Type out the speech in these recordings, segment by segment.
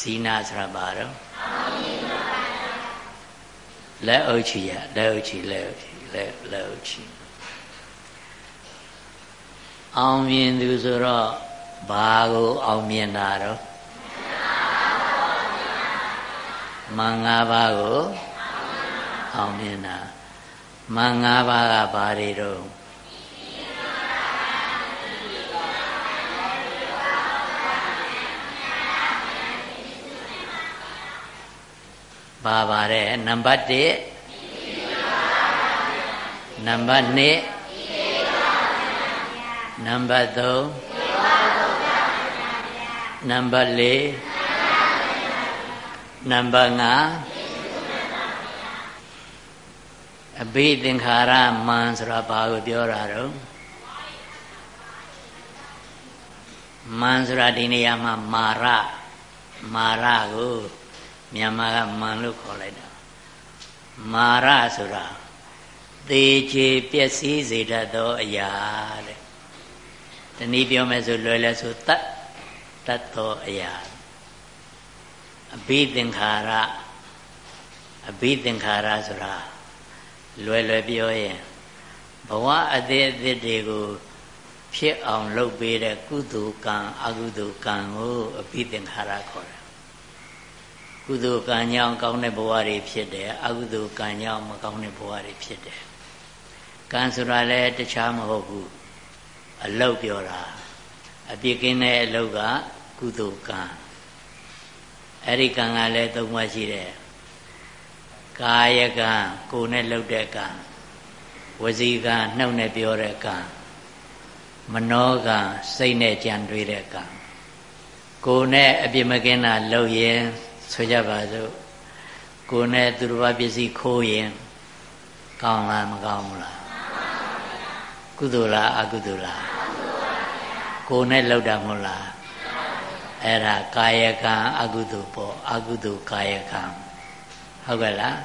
ဇီနာဆိုတာဘာတော့လက်အုပ်ချီရလက်အုပ်ချီလက်အုပ်ချီလက်လက်အုပ်ချီအောင်မြင်သူဆိုတော့ဘာကိုအောင်မြင်တာတော့မင်္ဂပါးကိုအောင်မြင်တာမင်္ဂပါးကဘာတွေတော့ ပါပါတယ်နံပါတ်1နံပါတ်2နံပါတ်3နံပါတ်4နံပါတ်5အဘိသင်္ခါရမန်ဆိုတာဘာကိုပြောတာတော့မန်ဆိုတာဒီနေရာမှာမာရမာရကို မြန်မာကမန်လို့ခေါ်လိုက်တာမာရဆိုတာသေချေပျက်စီးစေတတ်သောအရာတဲ့တနည်းပြောမယ်ဆိုလွယ်လဲဆိုတတ်တတ်သောအရာအဘိသင်္ခါရအဘိသင်္ခါရဆိုတာလွယ်လွယ်ပြောရင်ဘဝအသေးအသေးတွေကိုဖြစ်အောင်လုပ်ပေးတဲ့ကုသိုလ်ကံအကုသိုလ်ကံကိုအဘိသင်္ခါရခေါ်တယ် ကုသိုလ်ကံကြောင့်ကောင်းတဲ့ဘဝတွေဖြစ်တယ်အကုသိုလ်ကံကြောင့်မကောင်းတဲ့ဘဝတွေဖြစ်တယ်ကံဆိုတာလည်းတခြားမဟုတ်ဘူးအလုတ်ပြောတာအပြစ်ကင်းတဲ့အလုတ်ကကုသိုလ်ကံအဲ့ဒီကံကလည်းသုံးပါးရှိတယ်ကာယကံကိုယ်နဲ့လှုပ်တဲ့ကံဝစီကံနှုတ်နဲ့ပြောတဲ့ကံမနောကံစိတ်နဲ့ကြံတွေးတဲ့ကံကိုယ်နဲ့အပြစ်မကင်းတာလှုပ်ရင် ဆိုကြပါစို့ကိုယ်နဲ့သူတစ်ပါးပစ္စည်းခိုးရင်ကောင်းလားမကောင်းဘူးလားကုသိုလ်လားအကုသိုလ်လားကိုယ်နဲ့လောက်တာမဟုတ်လားအဲ့ဒါကာယကံအကုသိုလ်ပေါ့အကုသိုလ်ကာယကံဟုတ်ကဲ့လား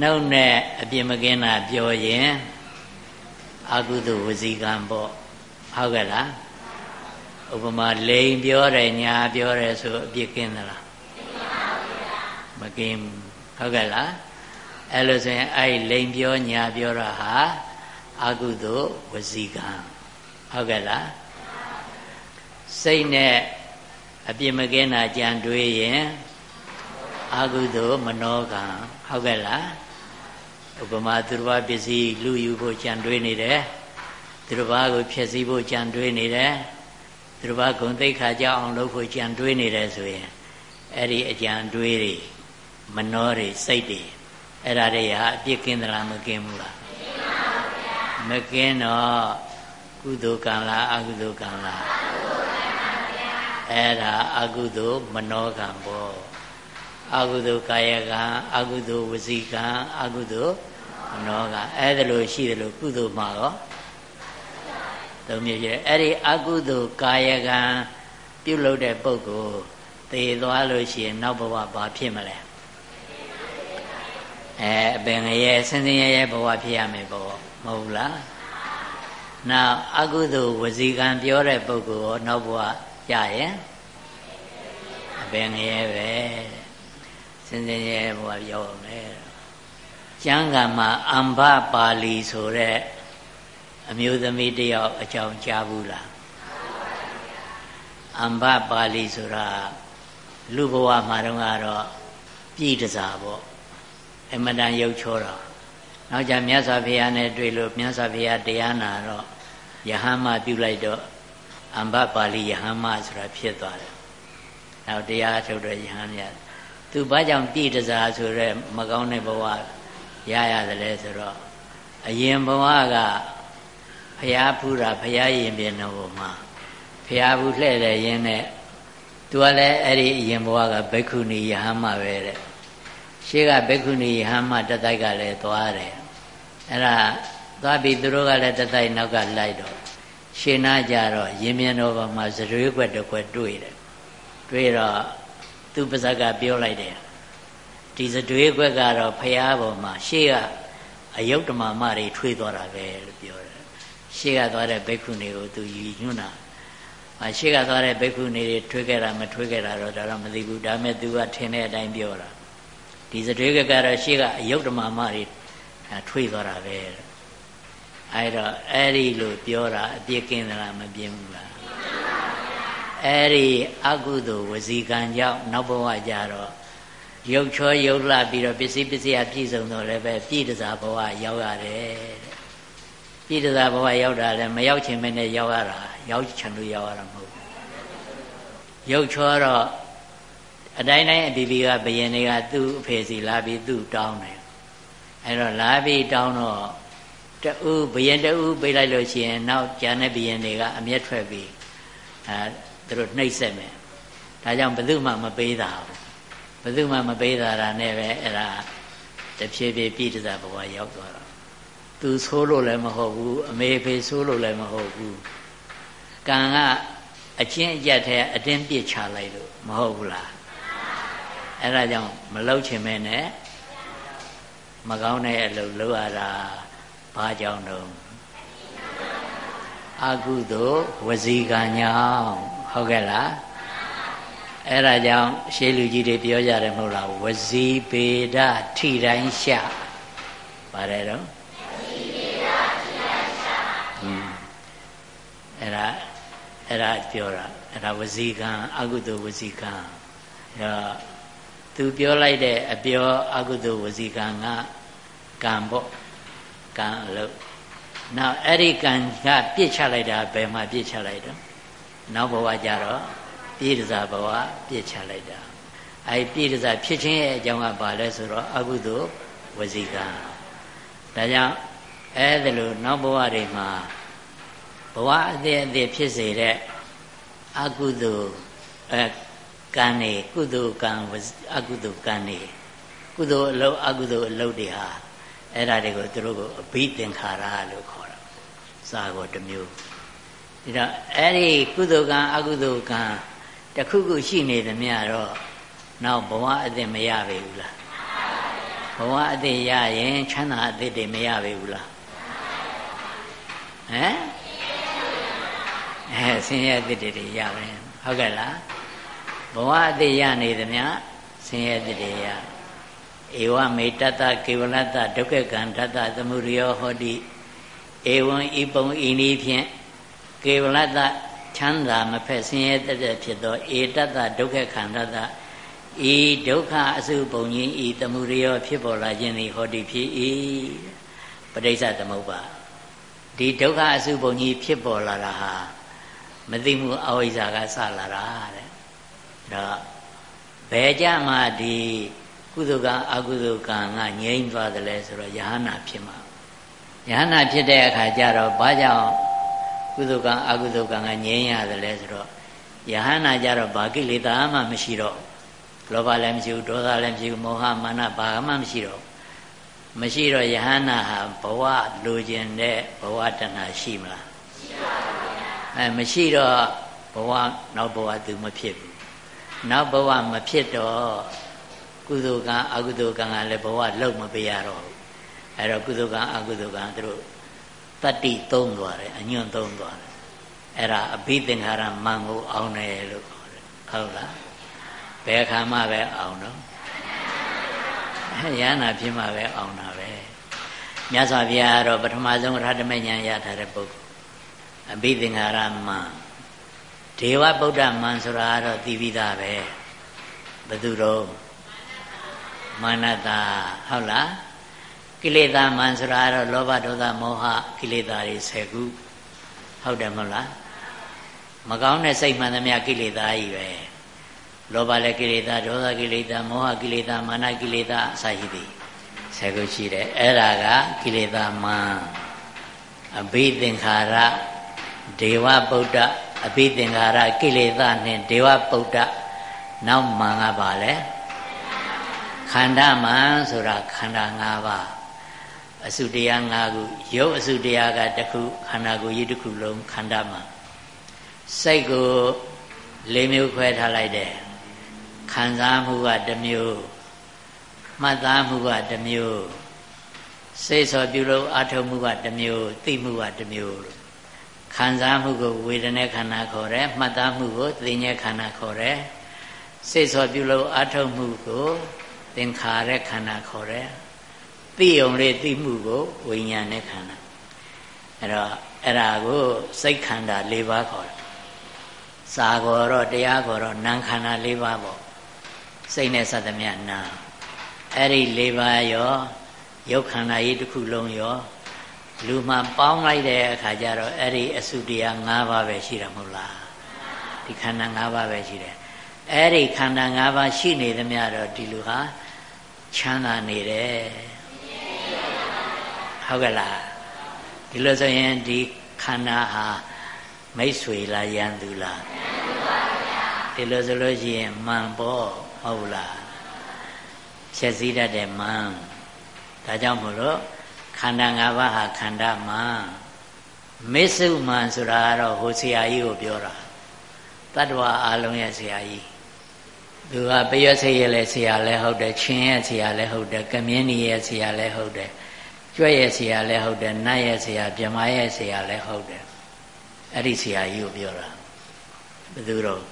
နှုတ်နဲ့အပြစ်မကင်းတာပြောရင်အကုသိုလ်ဝစီကံပေါ့ဟုတ်ကဲ့လား ဥပမာလိန်ပြောတယ်ညာပြောတယ်ဆိုအပြစ်ကင်းသလားမကင်းဟုတ်ကဲ့လားအဲ့လိုဆိုရင်အဲ့လိန်ပြောညာပြောတာဟာအကုသိုလ်ဝစီကံဟုတ်ကဲ့လားစိတ်နဲ့အပြစ်မကင်းတာကြံတွေးရင်အကုသိုလ်မနောကံဟုတ်ကဲ့လားဥပမာသူတစ်ပါးပစ္စည်းလူယူဖို့ကြံတွေးနေတယ်သူတစ်ပါးကိုဖျက်ဆီးဖို့ကြံတွေးနေတယ် သူတစ်ပါးဂုံသိက္ခာကြောက်အောင်လုပ်ဖို့ကြံတွေးနေတယ်ဆိုရင်အဲ့ဒီအကြံတွေးတွေမနှောတွေစိတ်တွေအဲ့ဒါတွေဟာအပြစ်ကင်းသလားမကင်းဘူးလားမကင်းတော့ကုသိုလ်ကံလားအကုသိုလ်ကံလားအဲ့ဒါအကုသိုလ်မနောကံပေါ့အကုသိုလ်ကာယကံအကုသိုလ်ဝစီကံအကုသိုလ်မနောကံအဲ့ဒါလို့ရှိတယ်လို့ကုသိုလ်မှာရော သုံးမျိုးရှိတယ်အဲ့ဒီအကုသိုလ်ကာယကံပြုလုပ်တဲ့ပုဂ္ဂိုလ်သေသွားလို့ရှိရင်နောက်ဘဝဘာဖြစ်မလဲအဲအပင်ငရဲဆင်းဆင်းရဲရဲဘဝဖြစ်ရမယ်ပေါ့မဟုတ်လားနောက်အကုသိုလ်ဝစီကံပြောတဲ့ပုဂ္ဂိုလ်ရောနောက်ဘဝရရင်အပင်ငရဲပဲဆင်းဆင်းရဲဘဝရောက်မယ်ကျမ်းဂန်မှာအမ္ဘပါဠိဆိုတဲ့ အမျိုးသမီးတယောက်အကြောင်းကြားဘူးလားအမ္ဘပါဠိဆိုတာလူဘဝမှာတော့ကတော့ပြည်တစားပေါ့အမတန်ရုပ်ချောတာနောက်ကြမြတ်စွာဘုရားနဲ့တွေ့လို့မြတ်စွာဘုရားတရားနာတော့ယဟန်မပြုလိုက်တော့အမ္ဘပါဠိယဟန်မဆိုတာဖြစ်သွားတယ်နောက်တရားထုတ်တဲ့ယဟန်မြတ်သူဘာကြောင့်ပြည်တစားဆိုရဲမကောင်းတဲ့ဘဝရရတယ်လဲဆိုတော့အရင်ဘဝက ဖျားဖူးတာဖျားရင်ပြင်တော့မှာဖျားဘူးလှဲ့တယ်ရင်းနဲ့သူကလည်းအဲ့ဒီအရင်ဘဝကဘိက္ခုနီယဟန်မပဲတဲ့ရှေးကဘိက္ခုနီယဟန်မတတိုက်ကလည်းသွားတယ်အဲ့ဒါသွားပြီးသူတို့ကလည်းတတိုက်နောက်ကလိုက်တော့ရှင်းနာကြတော့ရင်မြင်တော်ဘာမှာဇရွေးခွက်တစ်ခွက်တွေ့တယ်တွေ့တော့သူပါဇက်ကပြောလိုက်တယ်ဒီဇတွေးခွက်ကတော့ဖရာပေါ်မှာရှေးကအယုတ်တမမတွေထွေးသွားတာပဲလို့ပြောတယ် ရှေးကသွားတဲ့ဘိက္ခုနီကိုသူယူညွှန်းတာဘာအရှိကသွားတဲ့ဘိက္ခုနေတွေထွေးခဲ့တာမထွေးခဲ့တာတော့ဒါတော့မသိဘူးဒါမဲ့ तू ကထင်တဲ့အတိုင်းပြောတာဒီစထွေးကကတော့ရှိကအယုတ်ဓမ္မမတွေထွေးသွားတာပဲအဲ့တော့အဲ့ဒီလိုပြောတာအပြစ်ကင်းသလားမပြင်းဘူးလားအဲ့ဒီအကုသိုလ်ဝစီကံကြောင့်နောက်ဘဝကြတော့ရုပ်ချောရုပ်လှပြီးတော့ပစ္စည်းပစ္စည်းအပြည့်စုံတော့လည်းပဲပြည့်တစားဘဝရောက်ရတယ်တဲ့ ပြည့်တစားဘဝရောက်တာလည်းမရောက်ချင်မနဲ့ရောက်ရတာရောက်ချင်လို့ရောက်ရတာမဟုတ်ဘူးရုပ်ချောတော့အတိုင်းတိုင်းအဒီဒီကဘယင်တွေကသူ့အဖေစီလာပြီးသူ့တောင်းတယ်အဲ့တော့လာပြီးတောင်းတော့တူဘယင်တူပေးလိုက်လို့ရှိရင်နောက်ကျန်တဲ့ဘယင်တွေကအမျက်ထွက်ပြီးအဲသူတို့နှိပ်စက်မယ်ဒါကြောင့်ဘယ်သူမှမပေးတာဘူးဘယ်သူမှမပေးတာတာနဲ့ပဲအဲ့ဒါတဖြည်းဖြည်းပြည့်တစားဘဝရောက်သွားတော့ သူဆိုးလို့လည်းမဟုတ်ဘူးအမေဖေဆိုးလို့လည်းမဟုတ်ဘူးကံကအချင်းအရက်ထဲအတင်းပြစ်ချလိုက်လို့မဟုတ်ဘူးလားအဲ့ဒါကြောင့်မလှုပ်ချင်မဲနဲ့မကောင်းတဲ့အလုပ်လုပ်ရတာဘာကြောင့်တော့အကုသို့ဝစီကံညောင်းဟုတ်ကဲ့လားအဲ့ဒါကြောင့်ရှေးလူကြီးတွေပြောကြတယ်မဟုတ်လားဝစီပေဒထိတိုင်းရှာပါတယ်တော့ဝစီပေဒထိတိုင်းရှာဟွန်း အဲ့ဒါအဲ့ဒါပြောတာအဲ့ဒါဝစီကံအကုသိုလ်ဝစီကံအဲ့တော့သူပြောလိုက်တဲ့အပြောအကုသိုလ်ဝစီကံကကံပေါ့ကံအလုပ်နောက်အဲ့ဒီကံကပြစ်ချလိုက်တာဘယ်မှာပြစ်ချလိုက်တော့နောက်ဘဝကြတော့ပြည့်တစားဘဝပြစ်ချလိုက်တာအဲ့ပြည့်တစားဖြစ်ခြင်းရဲ့အကြောင်းကဘာလဲဆိုတော့အကုသိုလ်ဝစီကံဒါကြောင့်အဲ့ဒါလို့နောက်ဘဝတွေမှာ ဘဝအသေးအသေးဖြစ်စေတဲ့အကုသိုလ်အဲကံနေကုသိုလ်ကံအကုသိုလ်ကံနေကုသိုလ်အလုပ်အကုသိုလ်အလုပ်တွေဟာအဲ့ဒါတွေကိုသူတို့ကိုအဘိသင်္ခါရလို့ခေါ်တာစာကိုတစ်မျိုးဒီတော့အဲ့ဒီကုသိုလ်ကံအကုသိုလ်ကံတခုခုရှိနေသမျှတော့နောက်ဘဝအသစ်မရပေဘူးလားဘဝအသစ်ရရင်ချမ်းသာအသစ်တွေမရပေဘူးလားဟမ် အဲဆင်းရဲအသစ်တွေရပါရင်ဟုတ်ကဲ့လားဘဝအသစ်ရနေသမျှဆင်းရဲအသစ်တွေရဧဝမေတ္တကေဝလတ္တဒုက္ခကံဓတ္တသမုရိယောဟောတိဧဝံဤပုံဤနည်းဖြင့်ကေဝလတ္တချမ်းသာမဖက်ဆင်းရဲတတ်ဖြစ်သောဧတတ္တဒုက္ခခန္ဓာတဤဒုက္ခအစုပုံကြီးဤသမုရိယောဖြစ်ပေါ်လာခြင်းသည်ဟောတိဖြစ်၏ပဋိစ္စသမုပ္ပါဒီဒုက္ခအစုပုံကြီးဖြစ်ပေါ်လာတာဟာ မသိမှုအဝိဇ္ဇာကစလာတာတဲ့ဒါဘယ်ကြမှာဒီကုသိုလ်ကအကုသိုလ်ကံကငြိမ့်သွားတယ်လဲဆိုတော့ယ ahanan ဖြစ်မှာယ ahanan ဖြစ်တဲ့အခါကျတော့ဘာကြောင့်ကုသိုလ်ကံအကုသိုလ်ကံကငြိမ်းရတယ်လဲဆိုတော့ယ ahanan ကြတော့ဘာကိလေသာမှမရှိတော့လောဘလည်းမရှိဘူးဒေါသလည်းမရှိဘူးမောဟမာနဘာမှမရှိတော့မရှိတော့ယ ahanan ဟာဘဝလိုချင်တဲ့ဘဝတဏှာရှိမလားရှိပါဘူးဗျာ အဲမရှိတော့ဘဝနောက်ဘဝသူမဖြစ်ဘူးနောက်ဘဝမဖြစ်တော့ကုသိုလ်ကံအကုသိုလ်ကံကလည်းဘဝလုံးမပေးရတော့ဘူးအဲတော့ကုသိုလ်ကံအကုသိုလ်ကံသူတို့တတ္တိသုံးသွားတယ်အညွန့်သုံးသွားတယ်အဲ့ဒါအဘိသင်္ခါရမန်ကိုအောင်တယ်လို့ခေါ်တယ်ဟုတ်လားဘယ်ခါမှပဲအောင်တော့ရဟနာဖြစ်မှပဲအောင်တာပဲမြတ်စွာဘုရားကတော့ပထမဆုံးရဟတမဉဏ်ရထားတဲ့ပုဂ္ဂိုလ် အဘိသင်္ခါရမန်ဒေဝဗုဒ္ဓမန်ဆိုတာကတော့သိပြီးသားပဲဘယ်သူတော့မာနတာဟုတ်လားကိလေသာမန်ဆိုတာကတော့လောဘဒေါသမောဟကိလေသာတွေ10ခုဟုတ်တယ်မဟုတ်လားမကောင်းတဲ့စိတ်မှန်သမျှကိလေသာကြီးပဲလောဘလည်းကိလေသာဒေါသကိလေသာမောဟကိလေသာမာနကိလေသာအစရှိသည်10ခုရှိတယ်အဲ့ဒါကကိလေသာမန်အဘိသင်္ခါရ ဒေဝဗုဒ္ဓအဘိသင်္ခါရကိလေသာနှင့်ဒေဝဗုဒ္ဓနောက်မန်ကပါလဲခန္ဓာမှန်ဆိုတာခန္ဓာ၅ပါးအစုတရား၅ခုရုပ်အစုတရားကတစ်ခုခန္ဓာကိုယ်ကြီးတစ်ခုလုံးခန္ဓာမှန်စိတ်ကို၄မျိုးခွဲထားလိုက်တယ်ခံစားမှုကတစ်မျိုးမှတ်သားမှုကတစ်မျိုးစိတ်ဆော်ပြုလို့အထုံမှုကတစ်မျိုးသိမှုကတစ်မျိုး ခံစားမှုကိုဝေဒနာခန္ဓာခေါ်တယ်မှတ်သားမှုကိုသိဉ္ဇခန္ဓာခေါ်တယ်စိတ်ဆောပြုလို့အထုတ်မှုကိုသင်္ခါရခန္ဓာခေါ်တယ်သိုံလေးသိမှုကိုဝိညာဉ်နဲ့ခန္ဓာအဲ့တော့အဲ့ဒါကိုစိတ်ခန္ဓာ၄ပါးခေါ်တယ်စာခေါ်တော့တရားခေါ်တော့နာမ်ခန္ဓာ၄ပါးပေါ့စိတ်နဲ့စသမျှနာအဲ့ဒီ၄ပါးရောရုပ်ခန္ဓာကြီးတစ်ခုလုံးရော လူမှပေါင်းလိုက်တဲ့အခါကျတော့အဲ့ဒီအစုတရား၅ပါးပဲရှိတာမဟုတ်လားဒီခန္ဓာ၅ပါးပဲရှိတယ်အဲ့ဒီခန္ဓာ၅ပါးရှိနေသမျှတော့ဒီလူဟာချမ်းသာနေတယ်ဟုတ်ကဲ့လားဒီလိုဆိုရင်ဒီခန္ဓာဟာမိတ်ဆွေလားယန္တူလားဒီလိုဆိုလို့ရှိရင်မှန်ပေါ့ဟုတ်လားဖြည့်စည်းတတ်တဲ့မှန်ဒါကြောင့်မို့လို့ ခန္ဓာ၅ပါးဟာခန္ဓာမှန်မစ္စုမှန်ဆိုတာကတော့ဟိုဆရာကြီးကိုပြောတာတတ္တဝါအလုံးရဲ့ဆရာကြီးသူကပယစိတ်ရဲ့လည်းဆရာလည်းဟုတ်တယ်ချင်းရဲ့ဆရာလည်းဟုတ်တယ်ကမင်းကြီးရဲ့ဆရာလည်းဟုတ်တယ်ကျွဲ့ရဲ့ဆရာလည်းဟုတ်တယ်နတ်ရဲ့ဆရာပြမရဲ့ဆရာလည်းဟုတ်တယ်အဲ့ဒီဆရာကြီးကိုပြောတာဘယ်သူတော့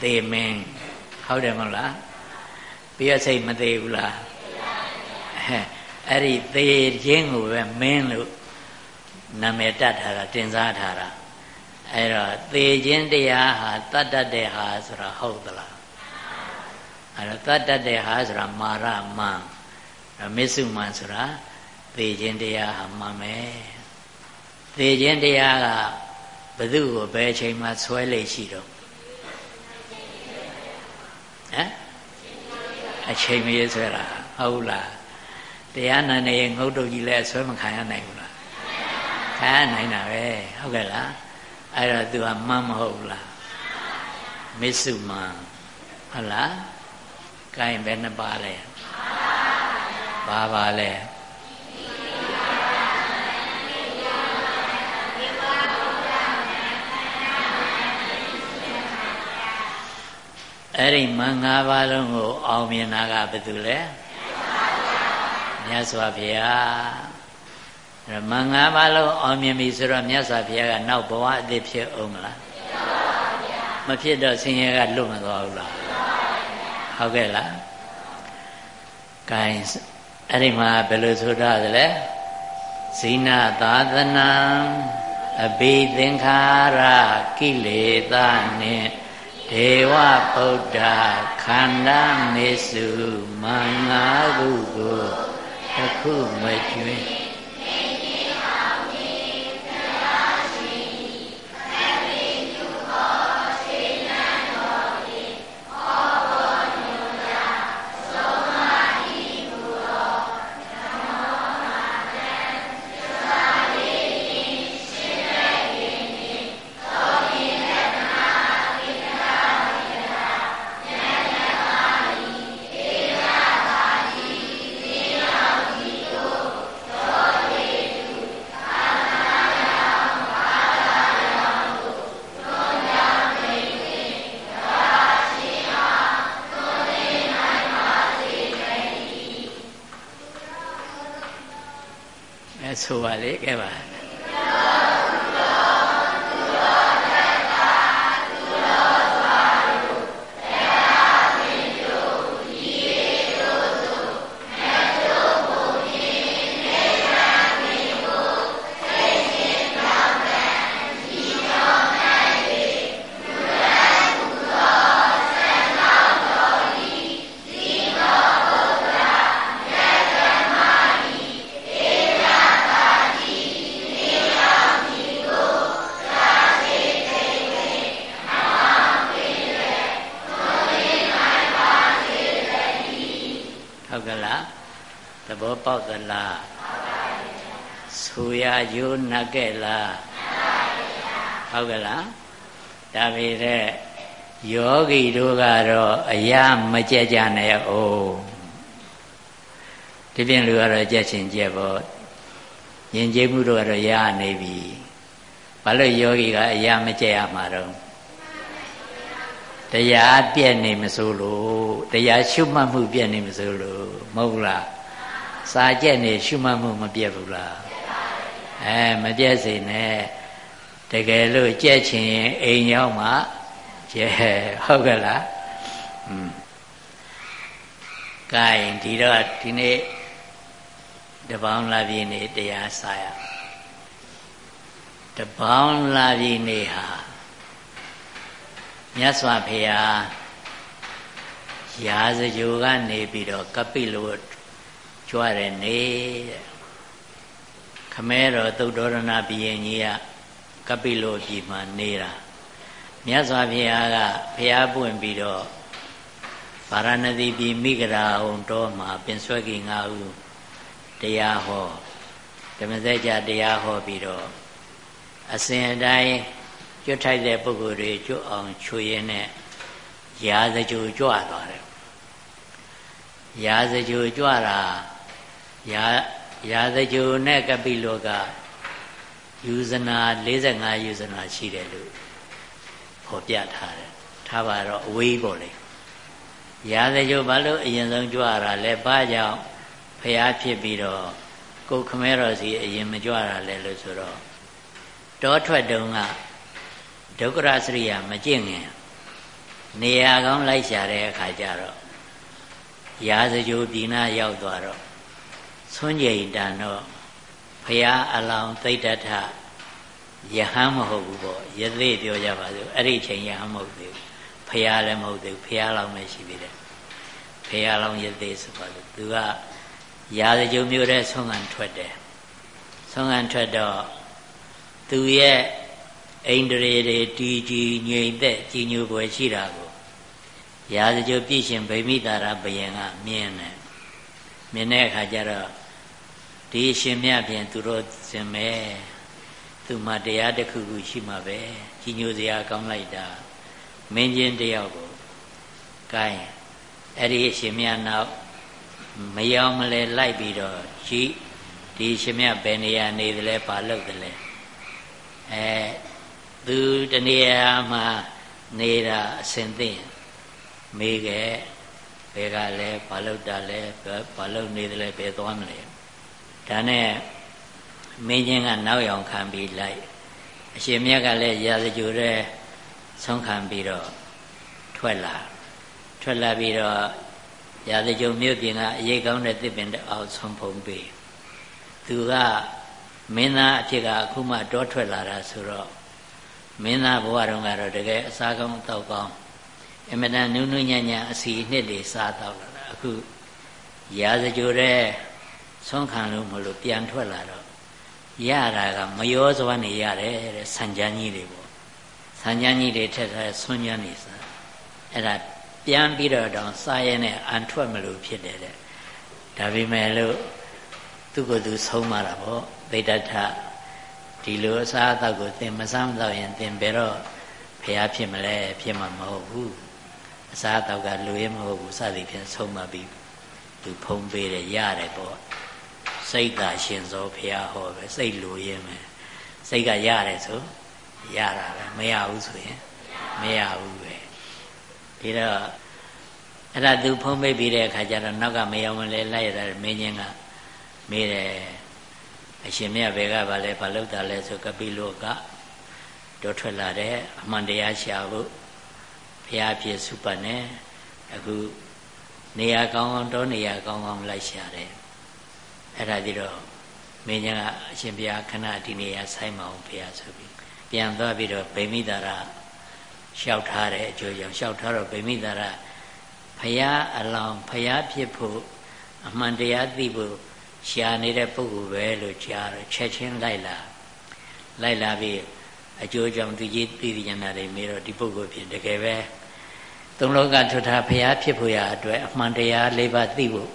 သေမင်းဟုတ်တယ်မဟုတ်လားပယစိတ်မသေးဘူးလား အဲ့ဒီသေခြင်းကိုပဲမင်းလို့နာမည်တတ်ထားတာတင်စားထားတာအဲ့တော့သေခြင်းတရားဟာတတ်တတ်တဲ့ဟာဆိုတာဟုတ်သလားအဲ့တော့တတ်တတ်တဲ့ဟာဆိုတာမာရမန်မစ္စုမန်ဆိုတာသေခြင်းတရားဟာမှန်မယ်သေခြင်းတရားကဘသူ့ကိုဘယ်အချိန်မှဆွဲလိမ့်ရှိတော့ဟမ်အချိန်မရဆွဲတာဟုတ်လား တရားနာနေငုတ်တုတ်ကြီးလည်းဆွဲမခံရနိုင်ဘူးလားခံရနိုင်တာပဲဟုတ်ကဲ့လားအဲ့တော့သူကမှန်မဟုတ်လားမစ္စုမန်ဟုတ်လားကိုင်းပဲနှစ်ပါးလဲပါပါလဲအဲ့ဒီမင်္ဂပါလုံးကိုအောင်မြင်တာကဘယ်သူလဲ မြတ်စွာဘုရားမင်္ဂပါလုံးအောင်မြင်ပြီဆိုတော့မြတ်စွာဘုရားကနောက်ဘဝအသစ်ဖြစ်အောင်မလားမဖြစ်တော့ဆင်းရဲကလွတ်မသွားဘူးလားဟုတ်ကဲ့လား gain အဲ့ဒီမှာဘယ်လိုဆိုတော့လဲဇိနသာသနာအဘိသင်္ခါရကိလေသာနှင့်ဒေဝဗုဒ္ဓခန္ဓာမေစုမင်္ဂါကုကို တခုမကျွ င်းဆိုပါ လေကဲပါရိုးနှက်ခဲ့လားဟုတ်ကဲ့လားဒါပေမဲ့ယောဂီတို့ကတော့အရာမကြက်ကြနဲ့အိုးဒီပြင်လူကတော့ကြက်ချင်ကြက်ပေါ့ယဉ်ကျေးမှုတို့ကတော့ရနေပြီဘာလို့ယောဂီကအရာမကြက်ရမှာတော့တရားပြည့်နေမစိုးလို့တရားရှုမှတ်မှုပြည့်နေမစိုးလို့မဟုတ်လားစာကြက်နေရှုမှတ်မှုမပြည့်ဘူးလား အဲမပြည့်စေနဲ့တကယ်လို့ကြက်ချင်ရင်အိမ်ရောက်မှကျဲဟုတ်ကဲ့လားอืมကဲဒီတော့ဒီနေ့တပေါင်းလာပြီနေတရားစာရတပေါင်းလာပြီနေဟာမြတ်စွာဘုရားရာဇဂိုကနေပြီးတော့ကပိလို့ကြွတဲ့နေတဲ့ခ မဲတော်သုတ်တော်ရဏဘီရင်ကြီးကကပိလို့ပြည်မှာနေတာမြတ်စွာဘုရားကဘုရားပွင့်ပြီးတော့ဗာရဏသီပြည်မိဂရာအောင်တော်မှာပင်ဆွဲကြီး၅ဦးတရားဟောဓမ္မစကြာတရားဟောပြီးတော့အစဉ်အတိုင်းကျွတ်ထိုက်တဲ့ပုဂ္ဂိုလ်တွေကျွတ်အောင်ချွေရင်းနဲ့ရာဇကြိုကြွသွားတယ်ရာဇကြိုကြွတာရာ ရာဇကြိုနဲ့ကပိလောကယူဇနာ45ယူဇနာရှိတယ်လို့ဖော်ပြထားတယ်ထားပါတော့အဝေးပေါ့လေရာဇကြိုဘာလို့အရင်ဆုံးကြွရတာလဲဘာကြောင့်ဖျားဖြစ်ပြီးတော့ကိုခမဲတော်စီအရင်မကြွတာလဲလို့ဆိုတော့တောထွက်တုံးကဒုက္ခရစရိယာမကျင့်ငင်နေရာကောင်းလိုက်ရှာတဲ့အခါကျတော့ရာဇကြိုပြည်နာရောက်သွားတော့ ဆွမ်းကြိမ်တန်တော့ဖရာအလောင်းသိတ္တထယဟန်မဟုတ်ဘူးပေါ့ယသိပြောကြပါစို့အဲ့ဒီချိန်ယဟန်မဟုတ်သေးဘူးဖရာလည်းမဟုတ်သေးဘူးဖရာလောင်းလည်းရှိသေးတယ်ဖရာလောင်းယသိဆိုပါလို့သူကရာဇကြိုမျိုးတဲ့ဆွမ်းကန်ထွက်တယ်ဆွမ်းကန်ထွက်တော့သူရဲ့အိန္ဒြေတွေတီကြီးငြိမ်သက်ကြီးညိုပွဲရှိတာကိုရာဇကြိုပြည့်ရှင်ဗိမိတာရဘယင်ကမြင်တယ်မြင်တဲ့အခါကျတော့ ဒီရှင်မြတ်ဖြင့်သူတို့စင်မဲ့သူမှတရားတစ်ခုခုရှိမှပဲကြီးညိုစရာကောင်းလိုက်တာမင်းချင်းတယောက်ကိုကိုင်းအဲ့ဒီရှင်မြတ်နောက်မယောင်မလဲလိုက်ပြီးတော့ရှိဒီရှင်မြတ်ဘယ်နေရာနေသလဲဘာလုပ်သလဲအဲသူတနေရာမှာနေတာအစင်သိမေးခဲ့ဘယ်ကလဲဘာလုပ်တာလဲဘာလုပ်နေတယ်လဲဘယ်သွားမလဲ ဒါနဲ့မင်းချင်းကနောက်ရောင်ခံပြီးလိုက်အရှင်မြတ်ကလည်းရာဇကြိုတဲ့ဆုံးခံပြီးတော့ထွက်လာထွက်လာပြီးတော့ရာဇကြိုမြို့ပြင်ကအရေးကောင်းတဲ့တစ်ပင်တအောက်ဆုံးဖုံးပြီးသူကမင်းသားအဖြစ်ကအခုမှတောထွက်လာတာဆိုတော့မင်းသားဘဝတုန်းကတော့တကယ်အစားကောင်းအတော့ကောင်းအမတန်နုနုညံ့ညံ့အစီနှစ်တွေစားတော့လာတာအခုရာဇကြိုတဲ့ ဆုံးခံလို့မလို့ပြန်ထွက်လာတော့ရတာကမရောစွာနေရတယ်တဲ့ဆံချမ်းကြီးတွေပေါ့ဆံချမ်းကြီးတွေထက်ထားဆွမ်းချမ်းနေစားအဲ့ဒါပြန်ပြီးတော့တောင်စားရဲနဲ့အန်ထွက်မလို့ဖြစ်တယ်တဲ့ဒါပေမဲ့လို့သူကသူဆုံးမတာပေါ့သိတ္တထဒီလိုအစားအသောက်ကိုသင်မစားမတော့ရင်သင်ဘယ်တော့ဖျားဖြစ်မလဲဖြစ်မှာမဟုတ်ဘူးအစားအသောက်ကလူရဲမဟုတ်ဘူးစသည်ဖြင့်ဆုံးမပြီးသူဖုံးပေးတယ်ရတယ်ပေါ့ စိတ်သာရှင်သောဖျားဟောပဲစိတ်လူရဲမယ်စိတ်ကရတယ်ဆိုရတာပဲမရဘူးဆိုရင်မရဘူးပဲဒီတော့အဲ့ဒါသူဖုံးပေးပြီးတဲ့အခါကျတော့နောက်ကမယောင်မလဲလိုက်ရတာမင်းချင်းကမေးတယ်အရှင်မြတ်ဘယ်ကပါလဲဘာလို့တာလဲဆိုကပိလောကတော့ထွက်လာတဲ့အမှန်တရားရှာဖို့ဘုရားဖြစ်စုပတ်နေအခုနေရာကောင်းကောင်းတော့နေရာကောင်းကောင်းလိုက်ရှာတယ် အဲ့ဒါဒီတော့မင်းကြီးကအရှင်ဘုရားခဏဒီနေရာဆိုင်မအောင်ဘုရားဆိုပြီးပြန်သွားပြီးတော့ဗိမိတာရလျှောက်ထားတဲ့အကျိုးကြောင့်လျှောက်ထားတော့ဗိမိတာရဘုရားအလောင်းဘုရားဖြစ်ဖို့အမှန်တရားသိဖို့ရှာနေတဲ့ပုဂ္ဂိုလ်ပဲလို့ကြားတော့ချက်ချင်းလိုက်လာလိုက်လာပြီးအကျိုးကြောင့်သူကြီးသိသိဉာဏ်တွေမေးတော့ဒီပုဂ္ဂိုလ်ဖြစ်တကယ်ပဲသုံးလောကထွတ်ထားဘုရားဖြစ်ဖို့ရအတွက်အမှန်တရားလေးပါးသိဖို့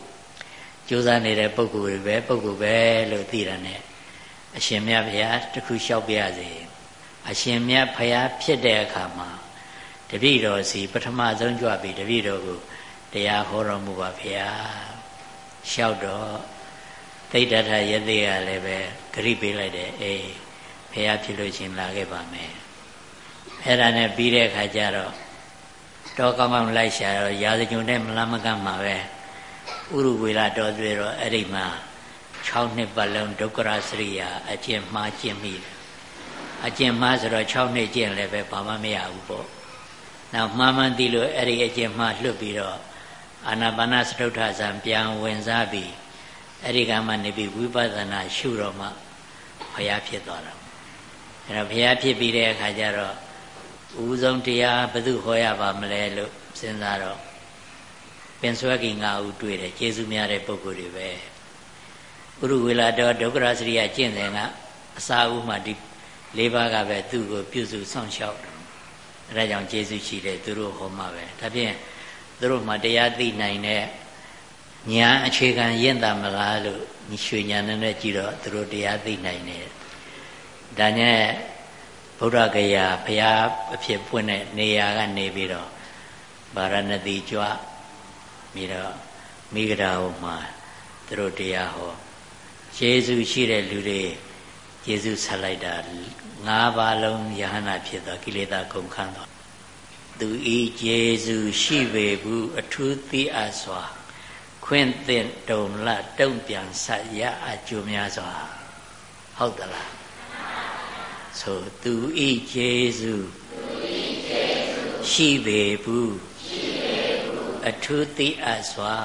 ကြိုးစားနေတဲ့ပုဂ္ဂိုလ်တွေပဲပုဂ္ဂိုလ်ပဲလို့သိတာနဲ့အရှင်မြတ်ဘုရားတခုလျှောက်ပြရစေအရှင်မြတ်ဘုရားဖြစ်တဲ့အခါမှာတပည့်တော်စီပထမဆုံးကြွပြီးတပည့်တော်ကိုတရားဟောတော်မူပါဗျာလျှောက်တော့သိတ္တထယသိရလည်းပဲဂရိပေးလိုက်တယ်အေးဖះဖြစ်လို့ရှင်လာခဲ့ပါမယ်အဲ့ဒါနဲ့ပြီးတဲ့အခါကျတော့တောကောင်းကောင်းလိုက်ရှာတော့ရာဇဂျုံနဲ့မလမကမှာပဲ ဥရုဝေလာတော်တွေ့တော့အဲ့ဒီမှာ6နှစ်ပတ်လုံးဒုက္ခရစရိယာအကျင့်မှားကျင့်မိတယ်အကျင့်မှားဆိုတော့6နှစ်ကျင့်လည်းပဲဘာမှမရဘူးပေါ့နောက်မှားမှန်းသိလို့အဲ့ဒီအကျင့်မှားလွတ်ပြီးတော့အာနာပါနစတုထဇံပြန်ဝင်စားပြီးအဲ့ဒီကမှနေပြီးဝိပဿနာရှုတော့မှဘုရားဖြစ်သွားတာအဲ့တော့ဘုရားဖြစ်ပြီးတဲ့အခါကျတော့ဦးဆုံးတရားဘယ်သူဟောရပါမလဲလို့စဉ်းစားတော့ ပင်စွဲကြီး၅ဦးတွေ့တယ်ကျေးဇူးများတဲ့ပုဂ္ဂိုလ်တွေပဲဥရဝေလာတော်ဒုက္ခရစရိယကျင့်တယ်ကအစာဦးမှဒီ၄ပါးကပဲသူ့ကိုပြုစုဆောင်ရှောက်အဲဒါကြောင့်ကျေးဇူးရှိတယ်သူတို့ဟောမှာပဲဒါဖြင့်သူတို့မှတရားသိနိုင်တဲ့ညာအခြေခံရင့်တာမလားလို့ညီရွှေညာနဲ့ကြည့်တော့သူတို့တရားသိနိုင်တယ်ဒါနဲ့ဗုဒ္ဓဂယာဘုရားအဖြစ်ပွင့်တဲ့နေရာကနေပြီးတော့ဗာရဏသီကြွ ပြီးတော့မိဂရာဟောမှာသူတို့တရားဟောယေရှုရှိတဲ့လူတွေယေရှုဆက်လိုက်တာ၅ပါးလုံးယဟနာဖြစ်သောကိလေသာကုန်ခန်းသောသူဤယေရှုရှိပေဘူးအထူးသိအပ်စွာ ခွင့်သင့်တုံလတုံ့ပြန်ဆက်ရအကျိုးများစွာဟုတ်သလားဆိုသူဤယေရှုရှိပေဘူး အထူးသိအပ်စွာ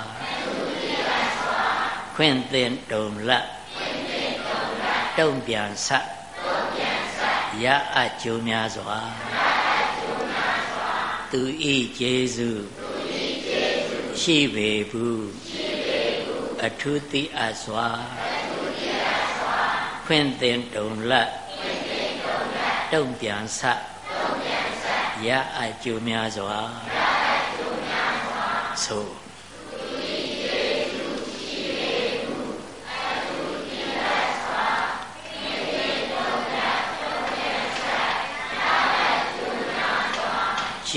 ခွင့်သင့်တုံလတုံ့ပြန်ဆက်ရအကျိုးများစွာသူဤကျေးဇူးရှိပေဘူးအထူးသိအပ်စွာခွင့်သင်တုံလတုံ့ပြန်ဆက်ရအကျိုးများစွာ ဆို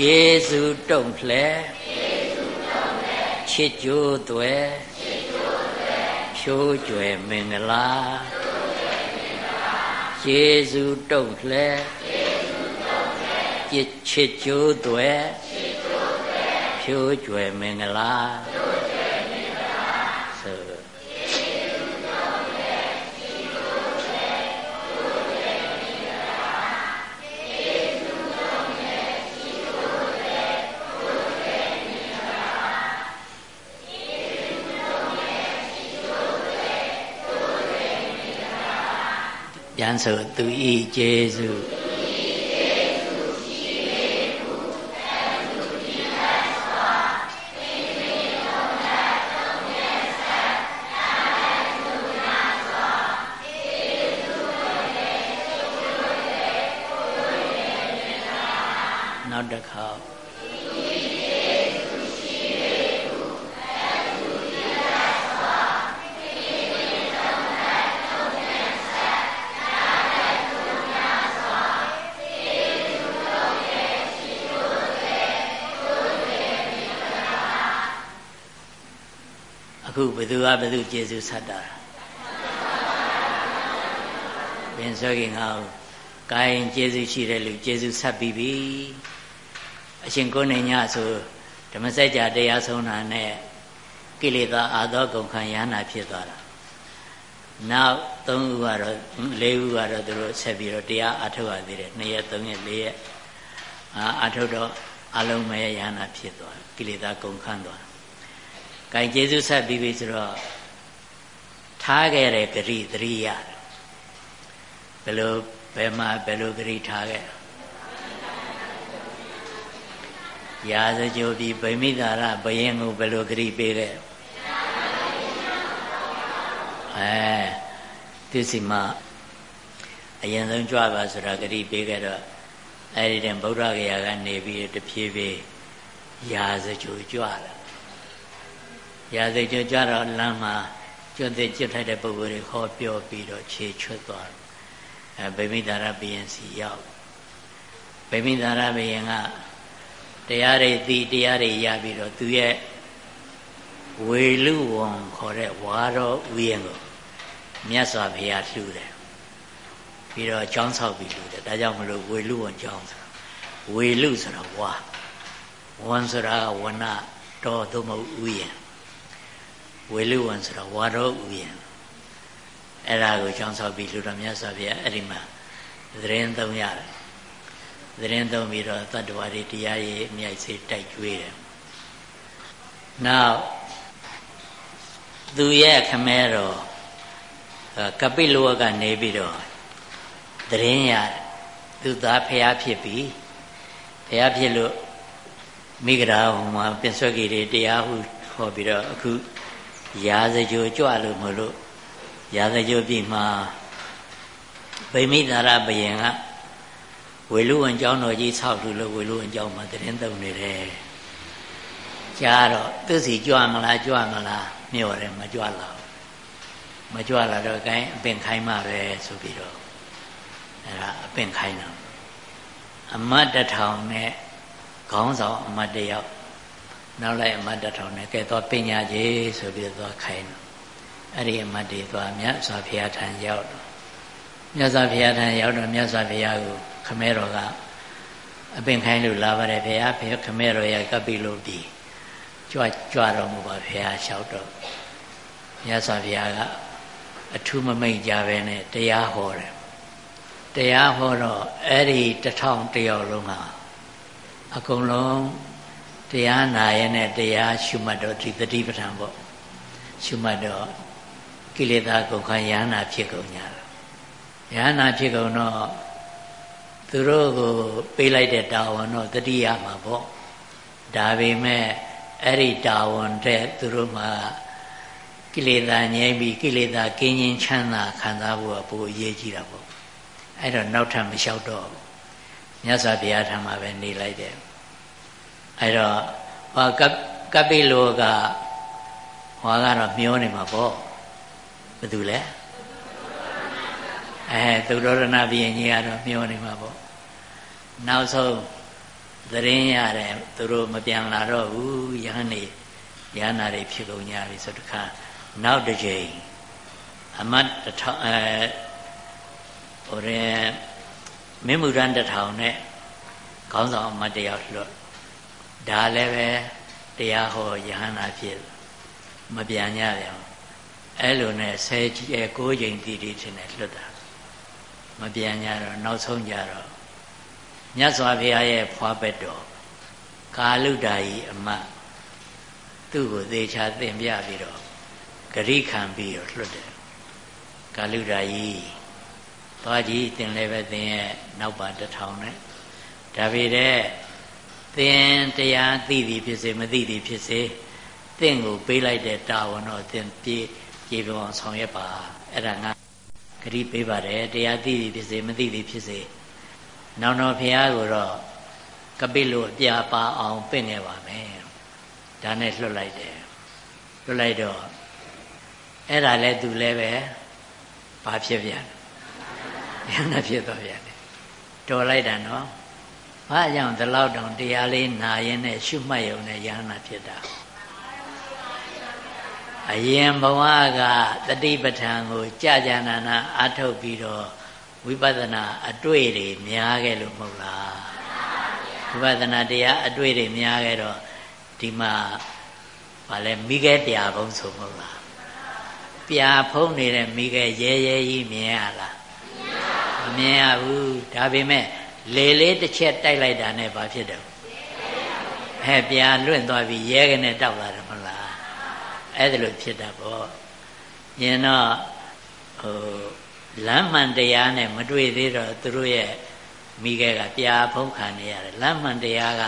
ယေစုတုံလှဲချစ်ကြိုးသွဲဖြိုးကြွယ်မင်္ဂလာယေစုတုံလှဲချစ်ကြိုးသွဲ ဖြိုးကြွယ်မင်္ဂလာပြန်ဆိုသူဤကျေစု သူကဘယ်သူကျေစုဆက်တာပင်ဆွဲခင်ငါ့ကိုင်ကျေစုရှိတဲ့လူကျေစုဆက်ပြီးပြီအရှင်ကိုနေညဆိုဓမ္မစကြာတရားဆုံးတာနဲ့ကိလေသာအာသောကုန်ခံရဟနာဖြစ်သွားတာနောက်၃ဦးကတော့၄ဦးကတော့သူတို့ဆက်ပြီးတော့တရားအထုတ်ရသေးတယ်၂ရက်၃ရက်၄ရက်အာအထုတ်တော့အလုံးမဲ့ရဟနာဖြစ်သွားကိလေသာကုန်ခန်း သွားကံကျေးဇူးဆက်ပြီးပြီဆိုတော့ထားခဲ့တဲ့ဂရိသတိရဘယ်လိုဘယ်မှာဘယ်လိုဂရိထားခဲ့ရာဇကြိုပြီးဗိမိသာရဘယင်ကိုဘယ်လိုဂရိပေးခဲ့အဲသူစီမအရင်ဆုံးကြွပါဆိုတာဂရိပေးခဲ့တော့အဲ့ဒီတည်းဗုဒ္ဓဂယာကနေပြီးတဖြည်းဖြည်းရာဇကြိုကြွလာ ရာဇကြကြတော့လမ်းမှာကျွတ်တဲ့ကျွတ်ထိုက်တဲ့ပုဂ္ဂိုလ်တွေခေါ်ပြောပြီးတော့ခြေချွတ်သွားတယ်အဲဗိမိသာရဘယင်စီရောက်ဗိမိသာရဘယင်ကတရားတွေသိတရားတွေရပြီးတော့သူရဲ့ဝေလူဝံခေါ်တဲ့ဝါတော်ဥယျာဉ်ကိုမြတ်စွာဘုရားလှူတယ်ပြီးတော့ကျောင်းဆောက်ပြီးလှူတယ်ဒါကြောင့်မလို့ဝေလူဝံကျောင်းဆိုတာဝေလူဆိုတာဝါဝံဆိုတာဝနတော်သို့မဟုတ်ဥယျာဉ် ဝေလူဝံဆိုတာဝါရောဥယျာဉ်အဲ့ဒါကိုကြောင်းဆောက်ပြီးလူတော်မြတ်စွာဘုရားအဲ့ဒီမှာသတင်းသုံးရတယ်သတင်းသုံးပြီးတော့တတ္တဝါတွေတရားရည်အမြိုက်စေတိုက်ကျွေးတယ်နောက်သူရဲ့ခမဲတော်ကပိလောကနေပြီးတော့သတင်းရသူသားဖျားဖြစ်ပြီဖျားဖြစ်လို့မိဂရာဟိုမှာပင်ဆွဲကြီးတွေတရားဟုဟောပြီးတော့အခု ရာဇကြိုကြွလို့မလို့ရာဇကြိုပြီမှာဗိမိသာရဘယင်ကဝေလူဝင်ကျောင်းတော်ကြီးဆောက်လို့လို့ဝေလူဝင်ကျောင်းမှာတရင်တုံနေတယ်ကြားတော့သူစီကြွမလားကြွမလားမျောတယ်မကြွလာမကြွလာတော့အဲအပင်ခိုင်းမှပဲဆိုပြီးတော့အဲဒါအပင်ခိုင်းတော့အမတ်တထောင်နဲ့ခေါင်းဆောင်အမတ်တယောက် နောက်လိုက်အမတ်တထောင်နဲ့ကဲတော့ပညာကြီးဆိုပြီးတော့ခိုင်းတော့အဲ့ဒီအမတ်တွေသွားမြတ်စွာဘုရားထံရောက်တော့မြတ်စွာဘုရားထံရောက်တော့မြတ်စွာဘုရားကိုခမဲတော်ကအပင်ခိုင်းလို့လာပါတယ်ဘုရားဖေခမဲတော်ရဲ့ကပ်ပြီးလို့ပြီးကြွကြွတော်မူပါဘုရားလျှောက်တော့မြတ်စွာဘုရားကအထူးမမိတ်ကြပဲနဲ့တရားဟောတယ်တရားဟောတော့အဲ့ဒီတထောင်တယောက်လုံးကအကုန်လုံး တရားနာရနဲ့တရားရှုမှတ်တော့ဒီတတိပဋ္ဌာန်ပေါ့ရှုမှတ်တော့ကိလေသာကုန်ခံယန္နာဖြစ်ကုန်ကြတယ်ယန္နာဖြစ်ကုန်တော့သူတို့ကိုပေးလိုက်တဲ့တာဝန်တော့တတိယမှာပေါ့ဒါပေမဲ့အဲ့ဒီတာဝန်တဲ့သူတို့မှာကိလေသာငြိမ်းပြီးကိလေသာကင်းခြင်းချမ်းသာခံစားဖို့ကပိုအရေးကြီးတာပေါ့အဲ့တော့နောက်ထပ်မလျှောက်တော့မြတ်စွာဘုရားထံမှာပဲနေလိုက်တယ် အဲ့တော့ဟောကပိလောကဟောကတော့မျောနေမှာပေါ့ဘာတူလဲအဲသုဒ္ဓရဏဘုရင်ကြီးကတော့မျောနေမှာပေါ့နောက်ဆုံးသတင်းရတယ်သူတို့မပြန်လာတော့ဘူးယဟန်နေယဟနာတွေဖြစ်ကုန်ကြပြီဆိုတခါနောက်တစ်ချိန်အမတ်တထောင်အဲဟိုရင်မင်းမူရန်တထောင်နဲ့ခေါင်းဆောင်အမတ်တယောက်လွတ် ဒါလည်းပဲတရားဟောယဟန္တာဖြစ်မပြန်ကြပြန်အဲ့လိုနဲ့ဆယ်ကြီးအဲ9ချိန်တည်တည်ထင်တယ်လွတ်တာမပြန်ကြတော့နောက်ဆုံးကြတော့မြတ်စွာဘုရားရဲ့ဖွားပက်တော်ကာလုဒ္ဒါယီအမတ်သူ့ကိုသေချာသင်ပြပြီးတော့ဂရိခံပြီးတော့လွတ်တယ်ကာလုဒ္ဒါယီသွားကြည့်သင်လည်းပဲသင်ရဲ့နောက်ပါတစ်ထောင်နဲ့ဒါပေတဲ့ သင်တရားသိသည်ဖြစ်စေမသိသည်ဖြစ်စေသင်ကိုပေးလိုက်တဲ့တာဝန်တော့သင်ပြေပြေပြောင်းဆောင်ရွက်ပါအဲ့ဒါငါဂရိပေးပါတယ်တရားသိသည်ဖြစ်စေမသိသည်ဖြစ်စေနောင်တော်ဖရာကိုတော့ကပိလို့အပြာပါအောင်ပင့်ခဲ့ပါမယ်ဒါနဲ့လွတ်လိုက်တယ်လွတ်လိုက်တော့အဲ့ဒါလဲသူလည်းပဲဘာဖြစ်ပြန်ဉာဏ်ဖြစ်သွားပြန်တယ်တော်လိုက်တာနော် ဘာကြောင့်ဒီလောက်တောင်တရားလေးနာရင်နဲ့ရှုမှတ်ရုံနဲ့ဉာဏ်ဖြစ်တာအရင်ဘဝကတတိပဋ္ဌာန်ကိုကြာကြာနာနာအထုတ်ပြီးတော့ဝိပဿနာအတွေ့တွေများခဲ့လို့မဟုတ်လားဝိပဿနာတရားအတွေ့တွေများခဲ့တော့ဒီမှာဗာလဲမိခဲတရားဘုံဆိုမဟုတ်လားပြာဖုံးနေတဲ့မိခဲရဲရဲကြီးမြင်ရလားမမြင်ရဘူးဒါပေမဲ့ လေလေးတစ်ချက်တိုက်လိုက်တာနဲ့ဘာဖြစ်တယ်ဟဲ့ပြာလွင့်သွားပြီးရဲကနေတောက်လာတယ်မဟုတ်လားအဲ့ဒါလိုဖြစ်တာပေါ့ညင်တော့ဟိုလမ်းမှန်တရားနဲ့မတွေ့သေးတော့သူတို့ရဲ့မိခဲကပြာဖုံးခံနေရတယ်လမ်းမှန်တရားက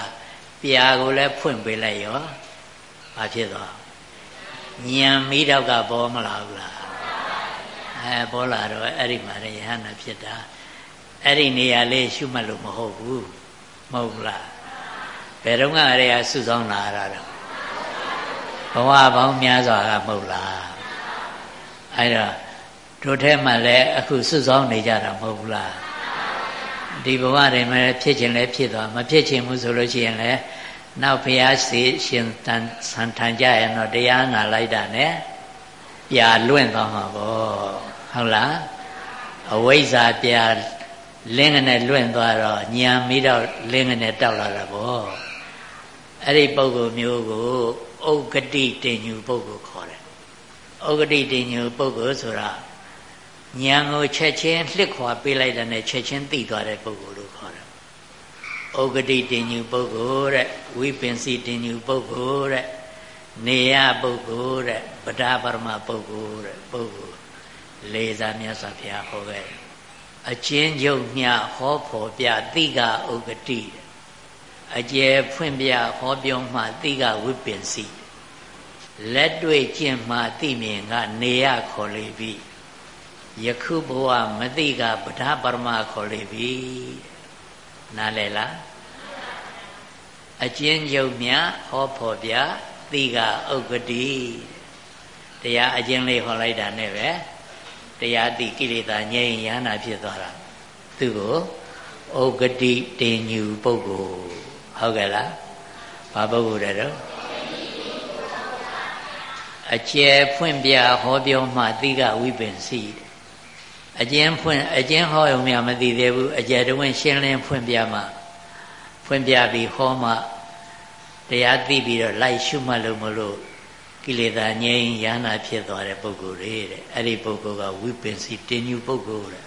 ပြာကိုလည်းဖွင့်ပေးလိုက်ရောဘာဖြစ်သွားညံမိတော့ကပေါ်မလာဘူးလားအဲပေါ်လာတော့အဲ့ဒီမှာရဟန္တာဖြစ်တာ အဲ့ဒီနေရာလေးရှုမှတ်လို့မဟုတ်ဘူးမဟုတ်ဘူးလားဘယ်တော့ကရေကစုဆောင်လာတာတော့ဘဝပေါင်းများစွာကမဟုတ်လားအဲ့တော့တို့ထဲမှာလည်းအခုစွတ်ဆောင်နေကြတာမဟုတ်ဘူးလားဒီဘဝတွေမှာဖြစ်ခြင်းလည်းဖြစ်သွားမဖြစ်ခြင်းဘူးဆိုလို့ရှိရင်လည်းနောက်ဘုရားစီရှင်တန်ဆန်ထန်ကြရင်တော့တရားနာလိုက်တာ ਨੇ ပြာလွင့်သွားမှာပေါ့ဟုတ်လားအဝိဇ္ဇာပြာ လင်းငနဲ့လွင့်သွားတော့ညံမိတော့လင်းငနဲ့တောက်လာတာပေါ့အဲ့ဒီပုဂ္ဂိုလ်မျိုးကိုဥက္ကတိတင်ညူပုဂ္ဂိုလ်ခေါ်တယ်ဥက္ကတိတင်ညူပုဂ္ဂိုလ်ဆိုတာဉာဏ်ကိုချက်ချင်းလှစ်ခွာပေးလိုက်တဲ့နဲ့ချက်ချင်းသိသွားတဲ့ပုဂ္ဂိုလ်လို့ခေါ်တယ်။ဩဂတိတင်ညူပုဂ္ဂိုလ်တဲ့ဝိပင်စီတင်ညူပုဂ္ဂိုလ်တဲ့နေယပုဂ္ဂိုလ်တဲ့ဗဒပရမပုဂ္ဂိုလ်တဲ့ပုဂ္ဂိုလ်လေးစားမြတ်စွာဘုရားဟောခဲ့ အချင်းကျုံညဟောဖို့ပြတိကဥဂတိအကျယ်ဖွင့်ပြဟောပြောမှတိကဝိပင်စီလက်တွေ့ကျင့်မှသိမြင်ကနေရခေါ်လေပြီယခုဘဝမသိကဗဒပရမခေါ်လေပြီနားလည်လားအကျဉ်းချုပ်မြဟောဖို့ပြတိကဥဂတိတရားအကျဉ်းလေးဟောလိုက်တာနဲ့ပဲ တရားတိကိလေသာငြိမ်းရဟနာဖြစ်သွားတာသူကိုဥဂတိတင်ညူပုဂ္ဂိုလ်ဟုတ်ကဲ့လားဘာပုဂ္ဂိုလ်တဲ့တော့အကျယ်ဖွင့်ပြဟောပြောမှတိကဝိပင်စီအကျဉ်းဖွင့်အကျဉ်းဟောရုံများမသိသေးဘူးအကျယ်တွင်ရှင်းလင်းဖွင့်ပြမှဖွင့်ပြပြီးဟောမှတရားသိပြီးတော့လိုက်ရှုမှတ်လို့မလို့ ကိလေသာငြိမ်းရဟနာဖြစ်သွားတဲ့ပုဂ္ဂိုလ်တွေတဲ့အဲ့ဒီပုဂ္ဂိုလ်ကဝိပင်စီတင်ညူပုဂ္ဂိုလ်တဲ့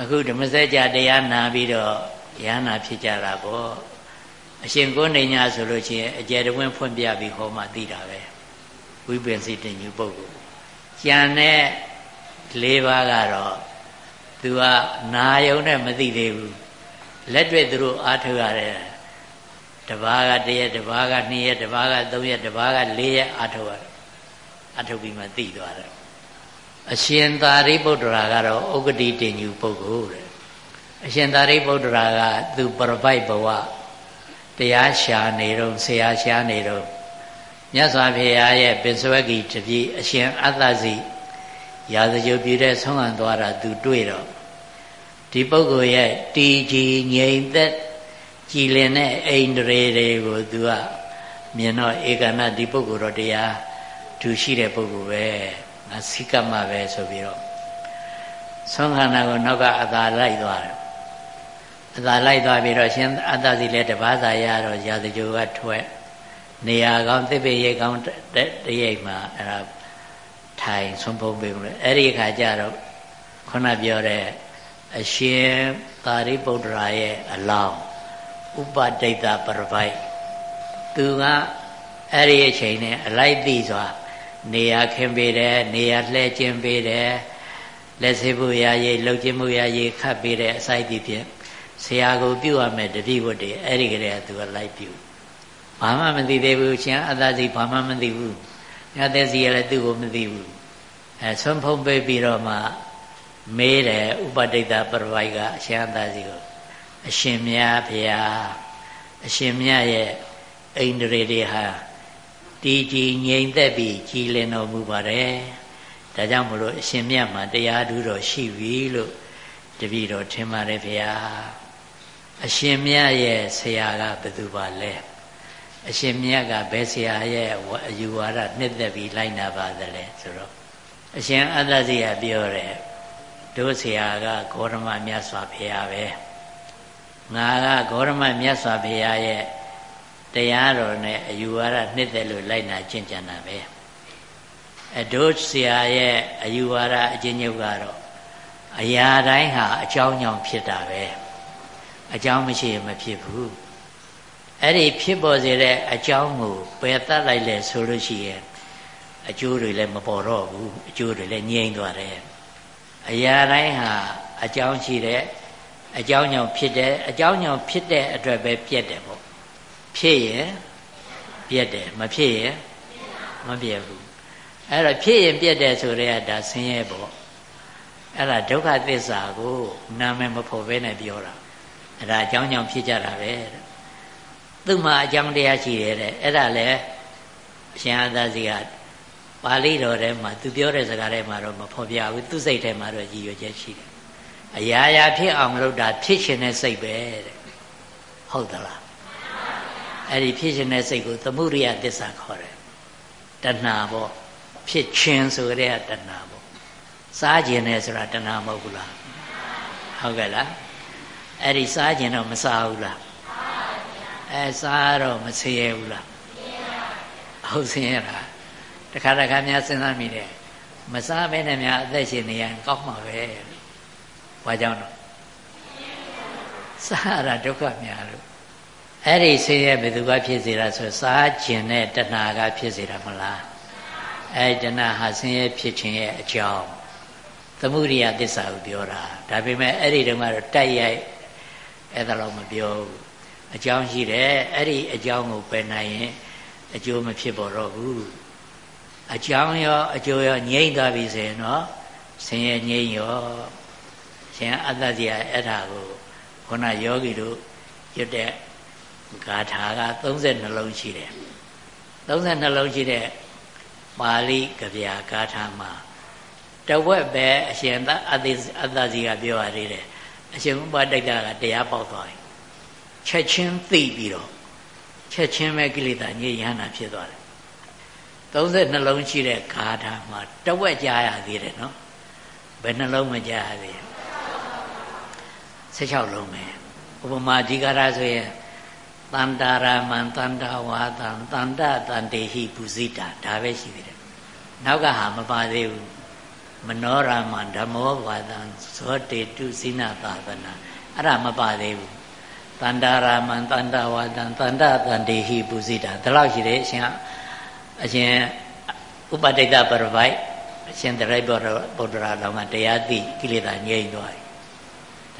အခုဓမ္မစကြာတရားနာပြီးတော့ရဟနာဖြစ်ကြတာပေါ့အရှင်ကိုနေညာဆိုလို့ချင်းအကျယ်တဝင်းဖွင့်ပြပြီးဟောမှသိတာပဲဝိပင်စီတင်ညူပုဂ္ဂိုလ်ကျန်တဲ့၄ပါးကတော့သူကနာယုံနဲ့မသိသေးဘူးလက်တွေ့သူတို့အားထုတ်ရတယ် တပါးကတရက်တပါးကနှစ်ရက်တပါးကသုံးရက်တပါးကလေးရက်အားထုတ်ရတယ်အားထုတ်ပြီးမှသိသွားတယ်အရှင်သာရိပုတ္တရာကတော့ဥက္ကတိတင်ညူပုဂ္ဂိုလ်တဲ့အရှင်သာရိပုတ္တရာကသူပရပိုက်ဘဝတရားရှာနေတော့ဆရာရှာနေတော့မြတ်စွာဘုရားရဲ့ပင်စဝဂီတပည့်အရှင်အတ္တစီရာဇဂိုပြည့်တဲ့ဆုံးခံသွားတာသူတွေ့တော့ဒီပုဂ္ဂိုလ်ရဲ့တီကြီးငြိမ်သက် ကြည်လင်တဲ့အိန္ဒြေတွေကိုသူကမြင်တော့ဧကနာဒီပုဂ္ဂိုလ်တော့တရားသူရှိတဲ့ပုဂ္ဂိုလ်ပဲငါစိကမပဲဆိုပြီးတော့ဆုံးခန္ဓာကိုနောက်ကအသာလိုက်သွားတယ်အသာလိုက်သွားပြီးတော့ရှင်အတ္တစီလည်းတပါးစာရတော့ရာဇဂိုကထွက်နေရာကောင်းသစ်ပေရိတ်ကောင်းတရိပ်မှာအဲ့ဒါထိုင်ဆုံးဖုံးပေးလို့အဲ့ဒီခါကျတော့ခုနပြောတဲ့အရှင်သာရိပုတ္တရာရဲ့အလောင်း ဥပဒိတပရပိုက်သူကအဲ့ဒီအချိန်နဲ့အလိုက်သိစွာ နေရာခင်းပေးတယ်နေရာလှဲကျင်းပေးတယ်လက်စေဖို့ရာရေးလှုပ်ခြင်းမှုရာရေးခတ်ပေးတဲ့အစိုက်ဒီဖြင့်ဆရာကိုပြုရမယ်တတိဝတ်တွေအဲ့ဒီကလေးကသူကလိုက်ပြုဘာမှမသိသေးဘူးရှင်အသာစီဘာမှမသိဘူးညတဲ့စီရလည်းသူ့ကိုမသိဘူးအဲဆွမ်းဖုံးပေးပြီးတော့မှမေးတယ်ဥပဒိတပရပိုက်ကအရှင်အသာစီကို အရှင်မြတ်ဘုရားအရှင်မြတ်ရဲ့အိန္ဒြေတွေဟာတည်ကြည်ငြိမ်သက်ပြီးကြည်လင်တော်မူပါတယ်ဒါကြောင့်မလို့အရှင်မြတ်မှာတရားဓုတော်ရှိပြီလို့တပည့်တော်ထင်ပါတယ်ဘုရားအရှင်မြတ်ရဲ့ဆရာကဘယ်သူပါလဲအရှင်မြတ်ကဘယ်ဆရာရဲ့အယူဝါဒနှစ်သက်ပြီးလိုက်နာပါသလဲဆိုတော့အရှင်အတ္တစီကပြောတယ်တို့ဆရာကဂေါရမမြတ်စွာဘုရားပဲ ငါကဂေါရမမြတ်စွာဘုရားရဲ့တရားတော်နဲ့အယူဝါဒနှစ်သက်လို့လိုက်နာကျင့်ကြံတာပဲအတို့ဆရာရဲ့အယူဝါဒအကျဉ်းချုပ်ကတော့အရာတိုင်းဟာအကြောင်းကြောင့်ဖြစ်တာပဲအကြောင်းမရှိရင်မဖြစ်ဘူးအဲ့ဒီဖြစ်ပေါ်စေတဲ့အကြောင်းကိုပယ်တတ်လိုက်လဲဆိုလို့ရှိရင်အကျိုးတွေလည်းမပေါ်တော့ဘူးအကျိုးတွေလည်းငြိမ့်သွားတယ်အရာတိုင်းဟာအကြောင်းရှိတဲ့ အကြောင်းကြောင့်ဖြစ်တယ်အကြောင်းကြောင့်ဖြစ်တဲ့အတွက်ပဲပြက်တယ်ပေါ့ဖြစ်ရင်ပြက်တယ်မဖြစ်ရင်မပြက်ဘူးအဲ့တော့ဖြစ်ရင်ပြက်တယ်ဆိုတဲ့ကဒါဆင်းရဲပေါ့အဲ့ဒါဒုက္ခသစ္စာကိုနာမည်မဖော်ဘဲနဲ့ပြောတာအဲ့ဒါအကြောင်းကြောင့်ဖြစ်ကြတာပဲတဲ့သူ့မှာအကြောင်းတရားရှိတယ်တဲ့အဲ့ဒါလည်းအရှင်အာသစီကပါဠိတော်ထဲမှာသူပြောတဲ့စကားထဲမှာတော့မဖော်ပြဘူးသူ့စိတ်ထဲမှာတော့ရည်ရွယ်ချက်ရှိတယ် အရာရာဖြစ်အောင်လုပ်တာဖြစ်ခြင်းနဲ့စိတ်ပဲတဲ့ဟုတ်သလားအဲ့ဒီဖြစ်ခြင်းနဲ့စိတ်ကိုသမှုရိယသစ္စာခေါ်တယ်တဏှာပေါ့ဖြစ်ခြင်းဆိုတဲ့တဏှာပေါ့စားခြင်းနဲ့ဆိုတာတဏှာမဟုတ်ဘူးလားဟုတ်ကဲ့လားအဲ့ဒီစားခြင်းတော့မစားဘူးလားအဲစားတော့မဆင်းရဲဘူးလားဟုတ်ဆင်းရဲတာတခါတခါများစဉ်းစားမိတယ်မစားဘဲနဲ့များအသက်ရှင်နေရင်ကောင်းမှာပဲ ဘာကြောင့်တော့စားရတာဒုက္ခများလို့အဲ့ဒီဆင်းရဲဘယ်သူကဖြစ်စေတာဆိုစားခြင်းနဲ့တဏှာကဖြစ်စေတာမလားအဲ့တဏှာဟာဆင်းရဲဖြစ်ခြင်းရဲ့အကြောင်းသမုဒိယသစ္စာကိုပြောတာဒါပေမဲ့အဲ့ဒီတုန်းကတော့တိုက်ရိုက်အဲ့ဒါတော့မပြောဘူးအကြောင်းရှိတယ်အဲ့ဒီအကြောင်းကိုပယ်နိုင်ရင်အကျိုးမဖြစ်ပေါ်တော့ဘူးအကြောင်းရောအကျိုးရောငြိမ့်သွားပြီဆိုရင်တော့ဆင်းရဲငြိမ့်ရော ရှင်အတ္တဇိယအဲ့ဒါကိုခုနယောဂီတို့ရွတ်တဲ့ဂါထာက32လုံးရှိတယ်32လုံးရှိတဲ့ပါဠိကဗျာဂါထာမှာတဝက်ပဲအရှင်သအသိအတ္တဇိကပြောရသေးတယ်အရှင်ဥပဒိတ်တာကတရားပေါက်သွားတယ်ချက်ချင်းသိပြီးတော့ချက်ချင်းပဲကိလေသာညစ်ရဟနာဖြစ်သွားတယ်32လုံးရှိတဲ့ဂါထာမှာတဝက်ကြားရသေးတယ်နော်ဘယ်နှလုံးမကြားရသေး 16လုံးပဲဥပမာဒီဂါထာဆိုရင်တန္တာရမံတန္တာဝါသံတန္တတန္တေဟိပုဇိတာဒါပဲရှိသေးတယ်နောက်ကဟာမပါသေးဘူးမနောရမံဓမ္မောဝါသံဇောတေတုစိနသာသနာအဲ့ဒါမပါသေးဘူးတန္တာရမံတန္တဝါသံတန္တတန္တေဟိပုဇိတာဒါလောက်ရှိတယ်အရှင်အရှင်ဥပဒိတပရပိုက်အရှင်တရိတ်ဘောဗုဒ္ဓရာတော်မှာတရားသိကိလေသာငြိမ့်သွားပြီ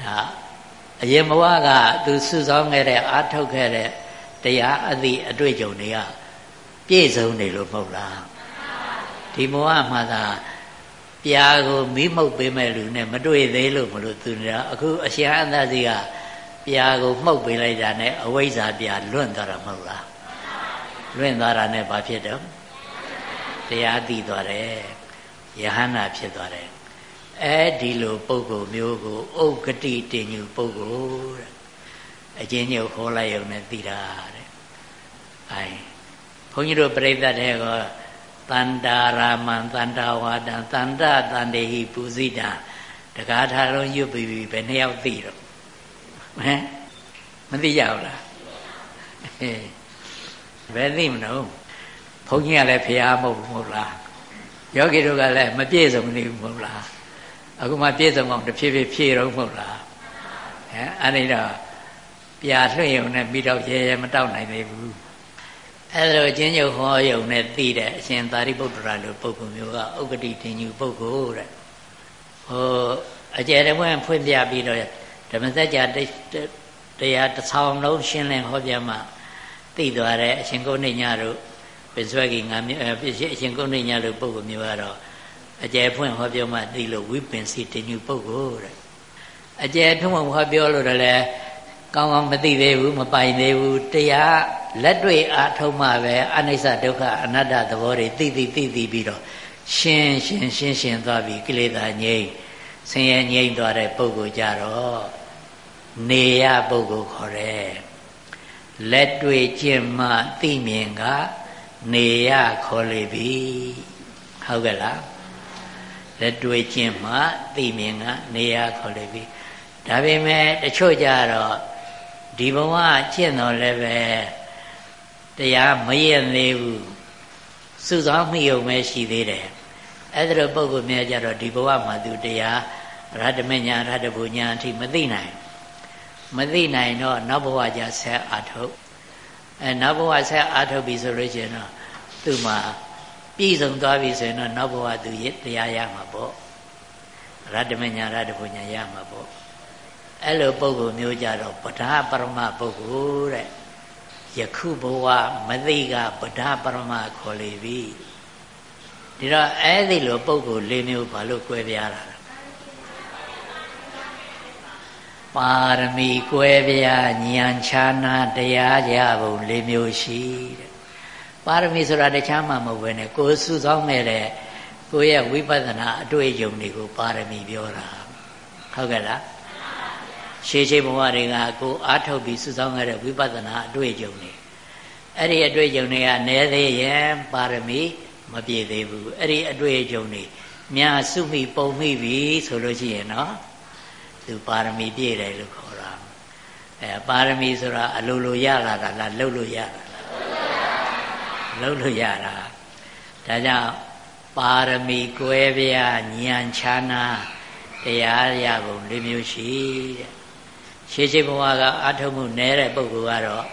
ဒါ အရင်ဘဝကသူစုဆောင်းခဲ့တဲ့အာထုတ်ခဲ့တဲ့တရားအသည့်အတွေ့အကြုံတွေကပြည့်စုံနေလို့မဟုတ်လားဒီဘဝမှာသာပြာကိုမိမှုတ်ပေးမဲ့လူနဲ့မတွေ့သေးလို့မလို့သူနေတာအခုအရှင်အသစီကပြာကိုမှုတ်ပေးလိုက်တာနဲ့အဝိဇ္ဇာပြာလွန့်သွားတာမဟုတ်လားလွင့်သွားတာနဲ့ဘာဖြစ်တော့တရားသိသွားတယ်ယဟန္တာဖြစ်သွားတယ် အဲဒီလိုပုဂ္ဂိုလ်မျိုးကိုဥက္ကတိတင်ညူပုဂ္ဂိုလ်တဲ့အချင်းညုပ်ခေါ်လိုက်ရုံနဲ့သိတာတဲ့အဲဘုန်းကြီးတို့ပြိဿတဲ့ကတန္တာရာမံတန္တာဝါဒံတန္တတန္တေဟိပူဇိတာတကားထားလုံးရွတ်ပြီးပြီဘယ်နှစ်ယောက်သိတော့ဟမ်မသိကြဘူးလားဘယ်သိမလို့ဘုန်းကြီးကလည်းဖျားမဟုတ်ဘူးမဟုတ်လားယောဂီတို့ကလည်းမပြည့်စုံနေဘူးမဟုတ်လား အခုမှပြည့်စုံအောင်တစ်ဖြည်းဖြည်းဖြည့်တော့မဟုတ်လားဟမ်အဲ့ဒီတော့ပြာလွှင့်ရုံနဲ့ပြီးတော့ရဲရဲမတောက်နိုင်သေးဘူးအဲ့ဒါအချင်းချုပ်ဟောရုံနဲ့သိတဲ့အရှင်သာရိပုတ္တရာလိုပုဂ္ဂိုလ်မျိုးကဥက္ကဋ္ဌတင်ညူပုဂ္ဂိုလ်တဲ့ဟိုအကျယ်တဝင့်ဖွင့်ပြပြီးတော့ဓမ္မစကြာတရားတစ်ဆောင်လုံးရှင်းလင်းဟောပြမှသိသွားတဲ့အရှင်ကုဏ္ဏညတို့ပင်စွဲကြီးငါအရှင်ကုဏ္ဏညတို့ပုဂ္ဂိုလ်မျိုးကတော့ အကျယ်ဖွင့်ဟောပြောမှသိလို့ဝိပင်စီတင်ညူပုဂ္ဂိုလ်တဲ့အကျယ်ထွန်းဟောပြောလို့လည်းကောင်းကောင်းမသိသေးဘူးမပိုင်သေးဘူးတရားလက်တွေ့အားထုတ်မှပဲအနိစ္စဒုက္ခအနတ္တသဘောတွေသိသိသိသိပြီးတော့ရှင်းရှင်းရှင်းရှင်းသွားပြီကိလေသာငြိမ်းဆင်းရဲငြိမ်းသွားတဲ့ပုဂ္ဂိုလ်ကြတော့နေရပုဂ္ဂိုလ်ခေါ်တယ်လက်တွေ့ကျင့်မှသိမြင်ကနေရခေါ်လေပြီဟုတ်ကဲ့လား လက်တွေ့ကျင့်မှသိမြင်ကနေရခေါ်လေပြီဒါပေမဲ့တချို့ကြတော့ဒီဘဝကျင့်တော်လည်းပဲတရားမရင်သေးဘူးစုဆောင်မိုံပဲရှိသေးတယ်အဲ့ဒါလိုပုဂ္ဂိုလ်များကြတော့ဒီဘဝမှာသူတရားရတ္တမညာရတ္တဘူညာအထိမသိနိုင်မသိနိုင်တော့နောက်ဘဝကျဆက်အာထုတ်အဲနောက်ဘဝဆက်အာထုတ်ပြီဆိုလို့ရှိရင်တော့သူ့မှာ ပြည့်စုံသွားပြီဆိုရင်တော့နောက်ဘဝသူတရားရမှာပေါ့ရတ္တမညာရတ္တဘူညာရမှာပေါ့အဲ့လိုပုဂ္ဂိုလ်မျိုးကြတော့ပဓာပရမပုဂ္ဂိုလ်တဲ့ယခုဘဝမသိကပဓာပရမခေါ်လေပြီဒီတော့အဲ့ဒီလိုပုဂ္ဂိုလ်၄မျိုးဘာလို့꿰ပြားတာလဲပါရမီ꿰ပြားဉာဏ်ခြားနာတရားကြပုံ၄မျိုးရှိတဲ့ ပါရမီဆိုတာတခြားမှမဟုတ်ဘဲနဲ့ကိုယ်စုဆောင်းနေတဲ့ကိုယ့်ရဲ့ဝိပဿနာအတွေ့အကြုံတွေကိုပါရမီပြောတာဟုတ်ကဲ့လားရှေးရှေးဘဝတွေကကိုအားထုတ်ပြီးစုဆောင်းခဲ့တဲ့ဝိပဿနာအတွေ့အကြုံတွေအဲ့ဒီအတွေ့အကြုံတွေကနည်းသေးရင်ပါရမီမပြည့်သေးဘူးအဲ့ဒီအတွေ့အကြုံတွေများစုမိပုံမိပြီဆိုလို့ရှိရင်နော်သူပါရမီပြည့်တယ်လို့ခေါ်တာအဲပါရမီဆိုတာအလိုလိုရလာတာလားလှုပ်လို့ရတာ လားလှုပ်လို့ရတာဒါကြောင့်ပါရမီကွဲပြားဉာဏ်ချာနာတရားရပုံ၄မျိုးရှိတဲ့ရှေးရှေးဘဝကအထုံးမှုနဲတဲ့ပုဂ္ဂိုလ်ကတော့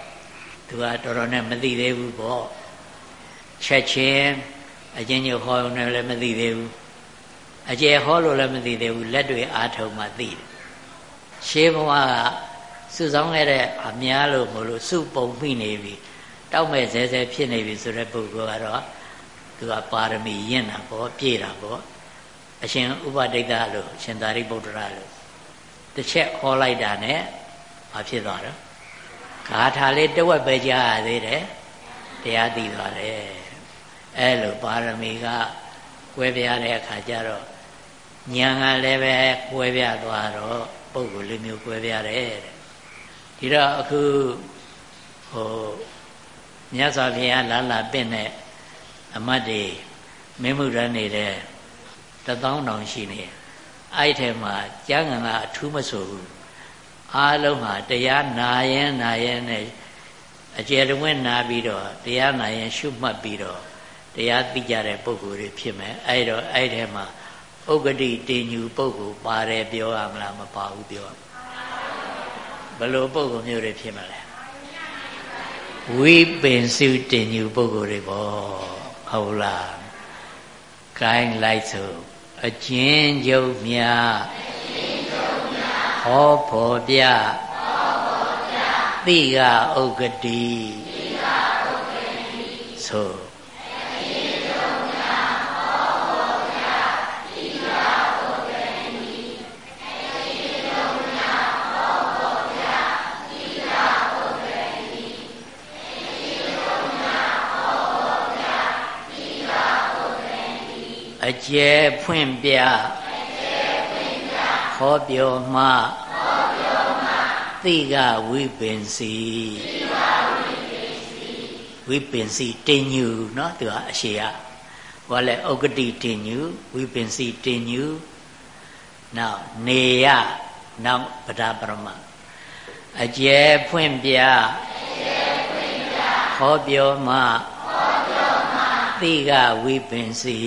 သူကတော်တော်နဲ့မသိသေးဘူးပေါ့ချက်ချင်းအချင်းချင်းဟောနေလည်းမသိသေးဘူးအကျယ်ဟောလို့လည်းမသိသေးဘူးလက်တွေအားထုံမှသိတယ်ရှေးဘဝကစုဆောင်းခဲ့တဲ့အများလို့မလို့စုပုံမိနေပြီ တောက်မဲ့ဇဲဇဲဖြစ်နေပြီဆိုတဲ့ပုဂ္ဂိုလ်ကတော့သူကပါရမီရင့်တာပေါ့ပြည့်တာပေါ့အရှင်ဥပဒိတလို့အရှင်သာရိပုတ္တရာလို့တစ်ချက်ဟောလိုက်တာနဲ့မဖြစ်သွားတော့ဂါထာလေးတဝက်ပဲကြားရသေးတယ်တရားသိသွားတယ်အဲလိုပါရမီကကွဲပြားတဲ့အခါကျတော့ဉာဏ်ကလည်းပဲကွဲပြားသွားတော့ပုံကိုလေးမျိုးကွဲပြားတယ်တဲ့ဒီတော့အခုဟို မြတ်စွာဘုရားလာလာပင့်တဲ့အမတ်တွေမင်းမှုရနေတဲ့တသောင်းတောင်ရှိနေအဲ့ထဲမှာကျမ်းဂန်ကအထူးမဆိုဘူးအားလုံးဟာတရားနာရင်နာရင်နဲ့အကျယ်တဝင့်နာပြီးတော့တရားနာရင် ရှုမှတ်ပြီးတော့တရားသိကြတဲ့ပုဂ္ဂိုလ်တွေဖြစ်မယ်အဲ့တော့အဲ့ထဲမှာဥက္ကတိတင်ညူပုဂ္ဂိုလ်ပါတယ်ပြောရမလားမပါဘူးပြောဘယ်လိုပုဂ္ဂိုလ်မျိုးတွေဖြစ်မလဲ ဝိပင်စုတင်ညူပုဂ္ဂိုလ်တွေပေါ့ဟုတ်လားကိုင်းလိုက်ဆိုအကျဉ်းချုပ်များဟောဖို့ပြသိကဥက္ကတိဆို အကျဲဖွင့်ပြဟောပြောမှသိကဝိပင်စီဝိပင်စီတင်ညူเนาะသူကအရှိရဟောလဲဥက္ကတိတင်ညူဝိပင်စီတင်ညူနောက်နေရနောက်ပဒပရမအကျဲဖွင့်ပြဟောပြောမှသိကဝိပင်စီ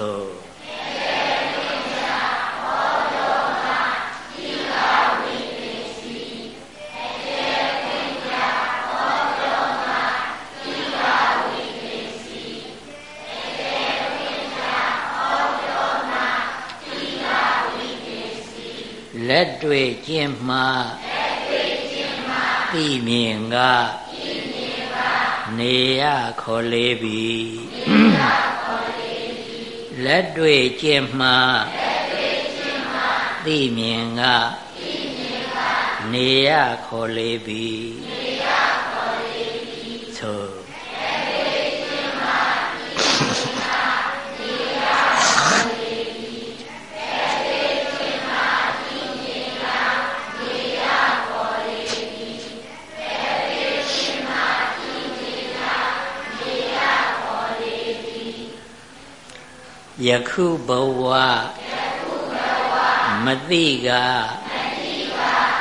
ဆိုလက်တွေ့ကျင့်မှသိမြင်ကနေရခေါ်လေပြီ လက်တွေ့ကျင့်မှသိမြင်ကနေရခေါ်လေပြီ ယခုဘဝမတိက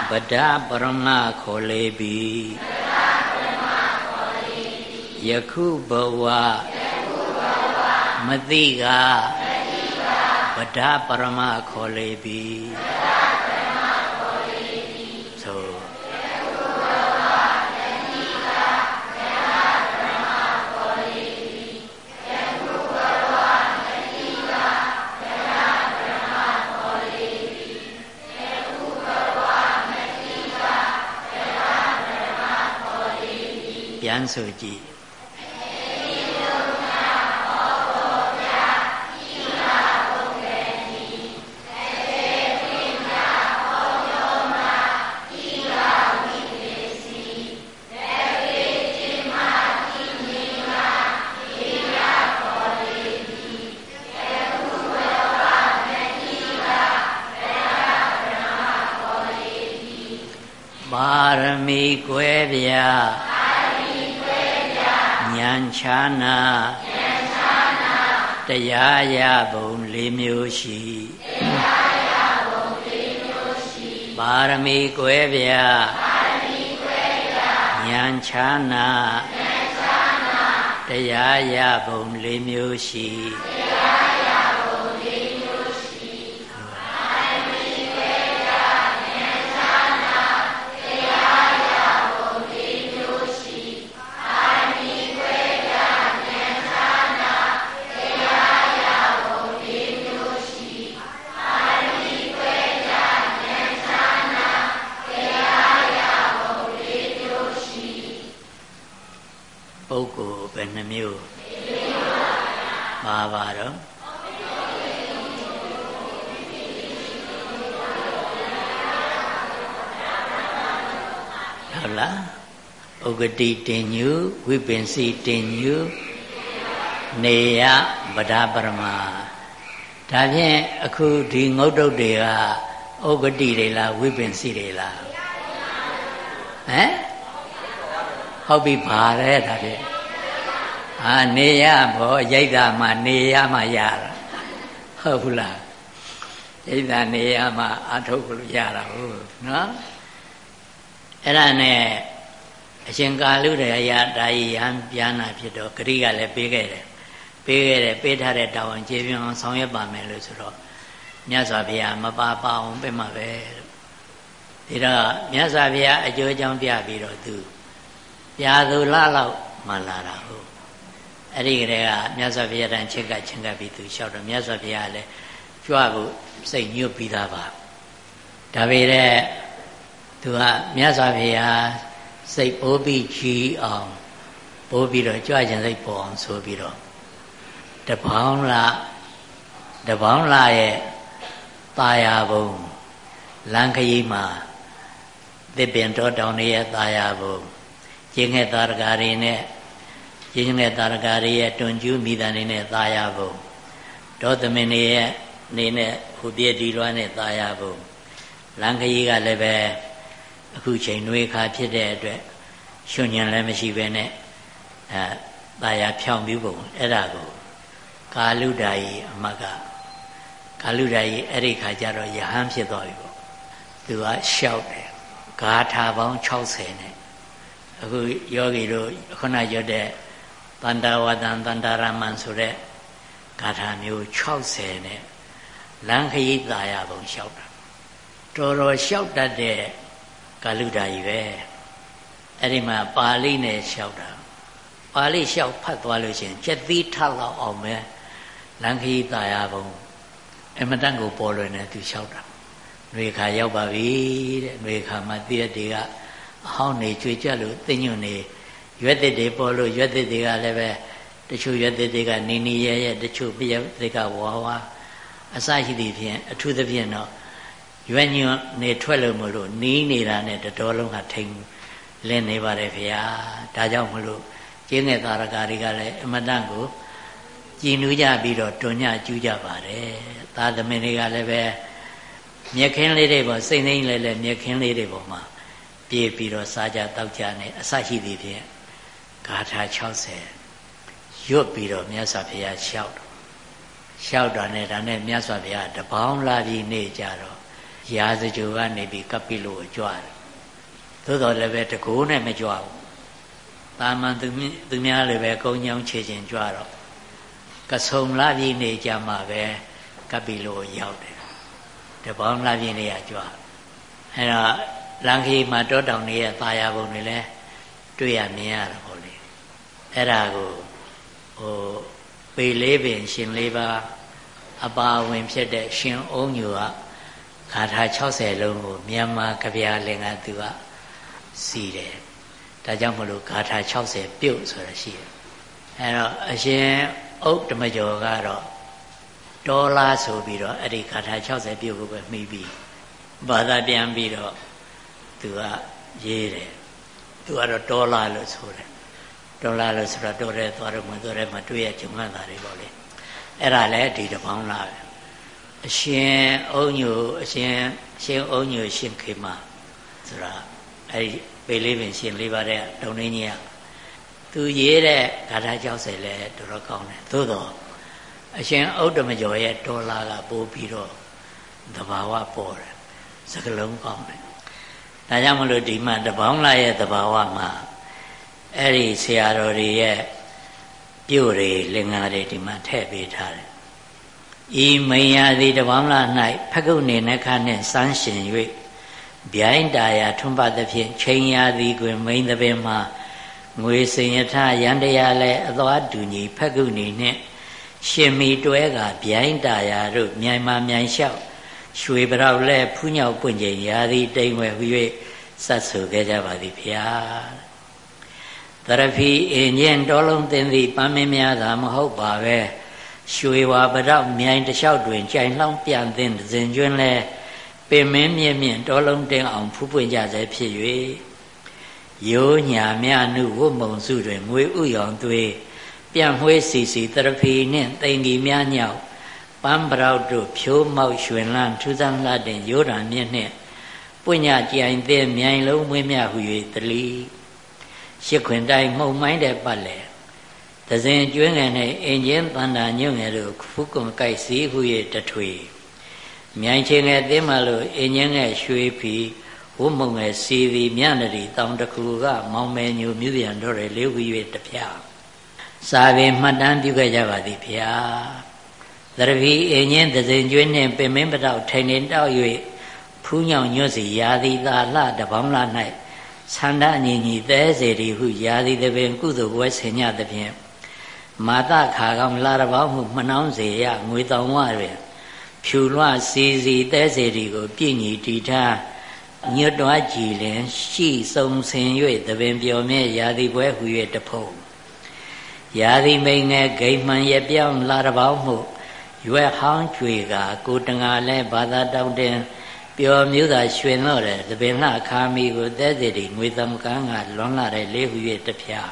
ဗဒပရမခေါ်လေပြီယခုဘဝမတိကဗဒပရမခေါ်လေပြီ န်ဆိုကြည့်ပါရမီကွယ် ဗျာဉာဏ်ချာနာတရားရပုံ၄မျိုးရှိပါရမီကွယ်ဗျာဉာဏ်ချာနာတတရားရဘုံ၄မျိုးရှိတရား ဂတိတင်ညုဝိပင်စီတင်ညုနေယဗဒပရမဒါဖြင့်အခုဒီငုတ်တုတ်တွေကဥဂတိတွေလားဝိပင်စီတွေလားဟမ်ဟုတ်ပြီပါတဲ့ဒါဖြင့်အာနေရဘောရိတ်တာမှနေရမှရတာဟုတ်ဘူးလားရိတ်တာနေရမှအထုတ်လို့ရတာဟုတ်နော်အဲ့ဒါနဲ့ အရှင်ကာလုရယတာယယံပြန်နာဖြစ်တော့ဂရိကလည်းပေးခဲ့တယ်ပေးခဲ့တယ်ပေးထားတဲ့တာဝန်ကျေပြင်းအောင်ဆောင်ရွက်ပါမယ်လို့ဆိုတော့မြတ်စွာဘုရားမပါပါအောင်ပြမှာပဲဒီတော့မြတ်စွာဘုရားအကျိုးအကြောင်းပြပြီးတော့သူပြာသူလလောက်မှလာတာဟုတ်အဲ့ဒီကလေးကမြတ်စွာဘုရားတန်ချက်ကချက်ကပ်ပြီးသူလျှောက်တော့မြတ်စွာဘုရားလည်းကြွဖို့စိတ်ညွတ်ပြီးသားပါဒါပေမဲ့သူကမြတ်စွာဘုရား စိတ်ပိုးပြီးကြီးအောင်ပိုးပြီးတော့ကြွကျင်စိတ်ပေါ်အောင်ဆိုပြီးတော့တပေါင်းလားတပေါင်းလားရဲ့ตาယာဘုံလမ်းခရီးမှာသစ်ပင်တော်တောင်တွေရဲ့ตาယာဘုံကျင်းငယ်တာရကာတွေနဲ့ကျင်းငယ်တာရကာတွေရဲ့တွန်ကျူးမိသားနေနဲ့ตาယာဘုံဒေါသမင်းတွေရဲ့နေနဲ့ဟိုပြည့်ဒီလွှမ်းနဲ့ตาယာဘုံလမ်းခရီးကလည်းပဲ အခုချိန်နှွေးခါဖြစ်တဲ့အတွက်ရှင်ညံလည်းမရှိဘဲနဲ့အဲตาယာဖြောင်းပြီးပုံအဲ့ဒါကိုကာလုဒ္ဒာယီအမကကာလုဒ္ဒာယီအဲ့ဒီခါကျတော့ယဟန်ဖြစ်သွားပြီပေါ့သူကရှောက်တယ်ဂါထာပေါင်း60နဲ့အခုယောဂီတို့ခုနရွတ်တဲ့တန္တဝတံတန္တရမန်ဆိုတဲ့ဂါထာမျိုး60နဲ့လမ်းခရီးသာရပုံလျှောက်တာတော်တော်လျှောက်တတ်တဲ့ ကာလုဒ္ဒာကြီးပဲအဲ့ဒီမှာပါဠိနဲ့လျှောက်တာပါဠိလျှောက်ဖတ်သွားလို့ရှိရင်ကျက်သီးထလောက်အောင်ပဲလမ်းခရီးသာရပုံအမတန်ကိုပေါ်လွင်နေသူလျှောက်တာຫນွေခါရောက်ပါပြီတဲ့ຫນွေခါမှာတည့်ရတေကအဟောင်းနေကြွေကြလို့တင်းညွန့်နေရွက်သစ်တွေပေါ်လို့ရွက်သစ်တွေကလည်းပဲတချို့ရွက်သစ်တွေကနီနီရဲရဲတချို့ပြရက်တွေကဝါဝါအစရှိသည့်ဖြင့်အထူးသဖြင့်တော့ ရွက်ညွန့်နေထွက်လို့မလို့နီးနေတာနဲ့တတော်လုံးကထိန်လင်းနေပါတယ်ဗျာဒါကြောင့်မလို့ကျင်းတဲ့သာရကာတွေကလည်းအမတန်ကိုကြည်နူးကြပြီးတော့တွန်ညကျူးကြပါတယ်သာသမင်တွေကလည်းပဲမြက်ခင်းလေးတွေပေါ်စိတ်နှိမ့်လဲလဲမြက်ခင်းလေးတွေပေါ်မှာပြေးပြီးတော့စားကြတောက်ကြနဲ့အစရှိသည်ဖြင့်ဂါထာ60ရွတ်ပြီးတော့မြတ်စွာဘုရားလျှောက်တော့လျှောက်တာနဲ့ဒါနဲ့မြတ်စွာဘုရားတပေါင်းလာပြီးနေကြတော့ ရာဇကြိုကနေပြီးကပ်ပိလို့ကြွတယ်သို့တော်လည်းပဲတကိုးနဲ့မကြွဘူးတာမန်သူသူများလည်းပဲကုန်းချောင်းခြေချင်းကြွတော့ကဆုံလာပြီးနေကြမှာပဲကပ်ပိလို့ရောက်တယ်တပေါင်းလာပြီးနေရကြွအဲ့တော့လန်ခီမှာတောတောင်တွေရဲ့ตาရပုံတွေလည်းတွေ့ရမြင်ရတာပေါ့လေအဲ့ဒါကိုဟိုပေလေးပင်ရှင်လေးပါအပါဝင်ဖြစ်တဲ့ရှင်အုံးညူက ဂါထာ60လုံးကိုမြန်မာကြပြာလင်ကသူကစီတယ်ဒါကြောင့်မလို့ဂါထာ60ပြုတ်ဆိုတာရှိတယ်အဲ့တော့အရှင်ဥဒ္ဓမကျော်ကတော့ဒေါ်လာဆိုပြီးတော့အဲ့ဒီဂါထာ60ပြုတ်ကိုပဲမှီပြီးဘာသာပြန်ပြီးတော့သူကရေးတယ်သူကတော့ဒေါ်လာလို့ဆိုတယ်ဒေါ်လာလို့ဆိုတော့တော်တယ်သွားတော့ဝင်သွားတယ်မတွေ့ရဂျုံမှန်တာတွေပေါ့လေအဲ့ဒါလည်းဒီတပေါင်းလာပဲ အရှင်အုံညိုအရှင်ရှင်အုံညိုရှင်ခေမဆိုတာအဲ့ဒီပေလေးပင်ရှင်လေးပါတဲ့တုံနေကြီးကသူရေးတဲ့ဂါထာကြောက်စဲလဲတော်တော်ကောင်းတယ်သို့တော့အရှင်ဥဒ္ဓမကျော်ရဲ့ဒေါ်လာကပိုးပြီးတော့သဘာဝပေါ်တယ်စကလုံးကောင်းတယ်ဒါကြောင့်မလို့ဒီမှာတပေါင်းလာရဲ့သဘာဝမှာအဲ့ဒီဆရာတော်တွေရဲ့ပြုတ်တွေလင်္ကာတွေဒီမှာထည့်ပေးထားတယ် ဤမိန်ယာသည်တပေါင်းလာ၌ဖကုနေနခနှင့်စမ်းရှင်၍ဗျိုင်းတာယာထွန်းပသဖြင့်ချိန်ရာသည်တွင်မိန်သပင်မှာငွေစင်ယထရန်တရားလဲအသွားတူညီဖကုနေနှင့်ရှင်မီတွဲကဗျိုင်းတာယာတို့မြိုင်မာမြိုင်လျှောက်ရွှေပြောက်လဲဖူးညောက်ပွင့်ချိန်ရာသည်တိမ်ဝဲဟူ၍စတ်ဆူခဲ့ကြပါသည်ဖျားတရဖီအင်းကျင်တော်လုံးတင်သည်ပန်းမင်းများသာမဟုတ်ပါပဲ ရွှေဝါပရောက်မြိုင်တလျှောက်တွင်ကြိုင်လှောင်းပြန်သင်ဒဇင်ကျွန်းလဲပင်မင်းမြင့်မြင့်တော်လုံးတင်အောင်ဖူးပွင့်ကြစေဖြစ်၍ရိုးညာမြနုဝတ်မုံစုတွင်ငွေဥယောင်သွေးပြန်မွှေးစီစီတရဖီနှင့်တိန်ကြီးများညောက်ပန်းပရောက်တို့ဖြိုးမောက်ရွှင်လန်းထူးဆန်းလှတဲ့ရိုးရံမြင့်နှင့်ပွညကြိုင်တဲ့မြိုင်လုံးမွေးမြဟု၍တလီရှစ်ခွင်တိုင်းမှုံမိုင်းတဲ့ပတ်လေ တဇင်ကျွင်းငယ်နဲ့အင်ဂျင်တန်တာညွန့်ငယ်တို့ဖုကွန်ကြိုက်စီဟု၍တထွေမြိုင်ချင်းငယ်တင်းမလို့အင်ဂျင်ငယ်ရွှေဖီဝုမုံငယ်စီဗီမြနရီတောင်တခုက မောင်မဲညူမြူပြန်တော့တယ်လေးဝီ၍တပြစာပင်မှတ်တမ်းပြုခဲ့ကြပါသည်ဗျာသရဗီအင်းချင်းသစဉ်ကျွေးနှင့်ပင်မင်းပတောက်ထိုင်နေတောက်၍ဖူးညောင်ညွတ်စီရာသီသာလှတပေါင်းလာ၌သန္တာညီညီသဲစေတီဟုရာသီတပင် ကုသိုလ်ပွဲဆင်ညသဖြင့် မာတခါကောင်လာတပေါင်းမှုမနှောင်းစေရငွေတောင်ဝတွင်ဖြူလွှစီစီသဲစေတီကို ပြည့်ညီတီထားညွတ်တော်ကြည်လင်ရှိစုံဆင်၍တပင်ပြောမြဲရာသီပွဲဟူ၍တဖုံရာသီမိန်ငယ်ဂိမ်မှန်ရပြောင်းလာတပေါင်းမှုရွက်ဟောင်းကြွေကကိုတငါလဲဘာသာတောင်းတင်ပျော်မျိုးသာရွှင်တော့တယ်တပင်လှခါမီကိုတဲစီတီငွေသမကန်းကလွန်လာတဲ့လေးဟူ၍တပြား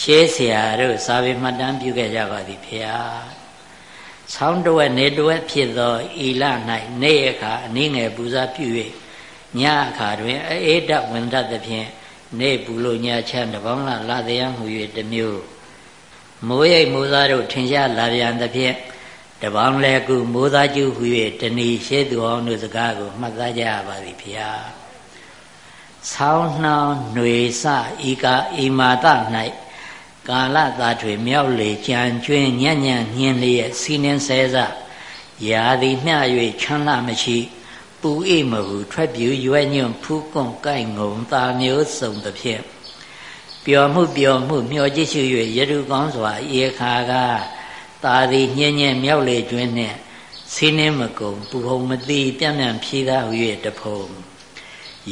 ရှေးဆရာတို့စာပေမှတ်တမ်းပြုခဲ့ကြပါသည်ဖေဟာဆောင်းတဝက်နေတဝက်ဖြစ်သောဤလ၌နေ့အခါအနည်းငယ်ပူဇာပြု၍ညအခါတွင်အေးတဝင်တတ်သဖြင့်နေပူလို့ညချမ်းတပေါင်းလာလာတရားဟူ၍တမျိုးမိုးရိပ်မိုးသားတို့ထင်ရှားလာပြန်သဖြင့်တပေါင်းလဲကုမိုးသားကျူဟူ၍တဏီရှေးသူအောင်တို့စကားကိုမှတ်သားကြရပါသည်ဖျားဆောင်းနှောင်းຫນွေစဤကာဤမာတ၌ ကာလသာထွေမြောက်လေကြံကျွင်းညံ့ညံ့ညင်းလျက်စီနှင်းဆဲစရာသည်မျှ၍ချမ်းသာမရှိပူအိမဟုထွက်ပြူရွယ်ညွန့်ဖူးကွန်ကိုက်ငုံသာမျိုးစုံသဖြင့်ပျော်မှုပျော်မှုမျှော်ကြည့်ရှု၍ရတုကောင်းစွာဧခါကသာသည်ညင်းညင်းမြောက်လေကျွင်းနှင့်ဆင်းနှင်းမကုံပူဟုံမသိပြန့်ပြန့်ဖြီးသားဟု၍တဖုံ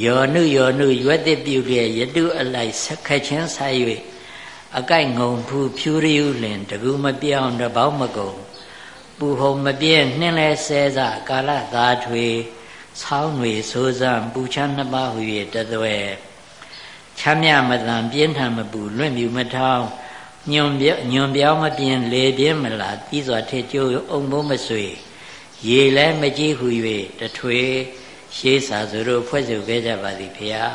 ယောနုယောနုရွက်တစ်ပြုလျက်ရတုအလိုက်ဆက်ခက်ချင်းဆိုင်၍ အကိုက်ငုံဖူဖြူရယူလင်တကူမပြောင်းတပေါင်းမကုံပူဟုံမပြဲနှင်းလဲဆဲစကာလသာထွေဆောင်းတွေဆိုးစံပူချမ်းနှစ်ပါးဟူ၍တသွဲချမ်းမြမတန်ပြင်းထန်မပူလွင့်မြူမထောင်းညွန်ပြညွန်ပြောင်းမပြင်းလေပြင်းမလာပြီးစွာထစ်ကျိုးအုံဘုံမဆွေရေလဲမကြည့်ဟူ၍တထွေရှေးစာသူတို့ဖွဲ့စုခဲ့ကြပါသည်ဖေဟာ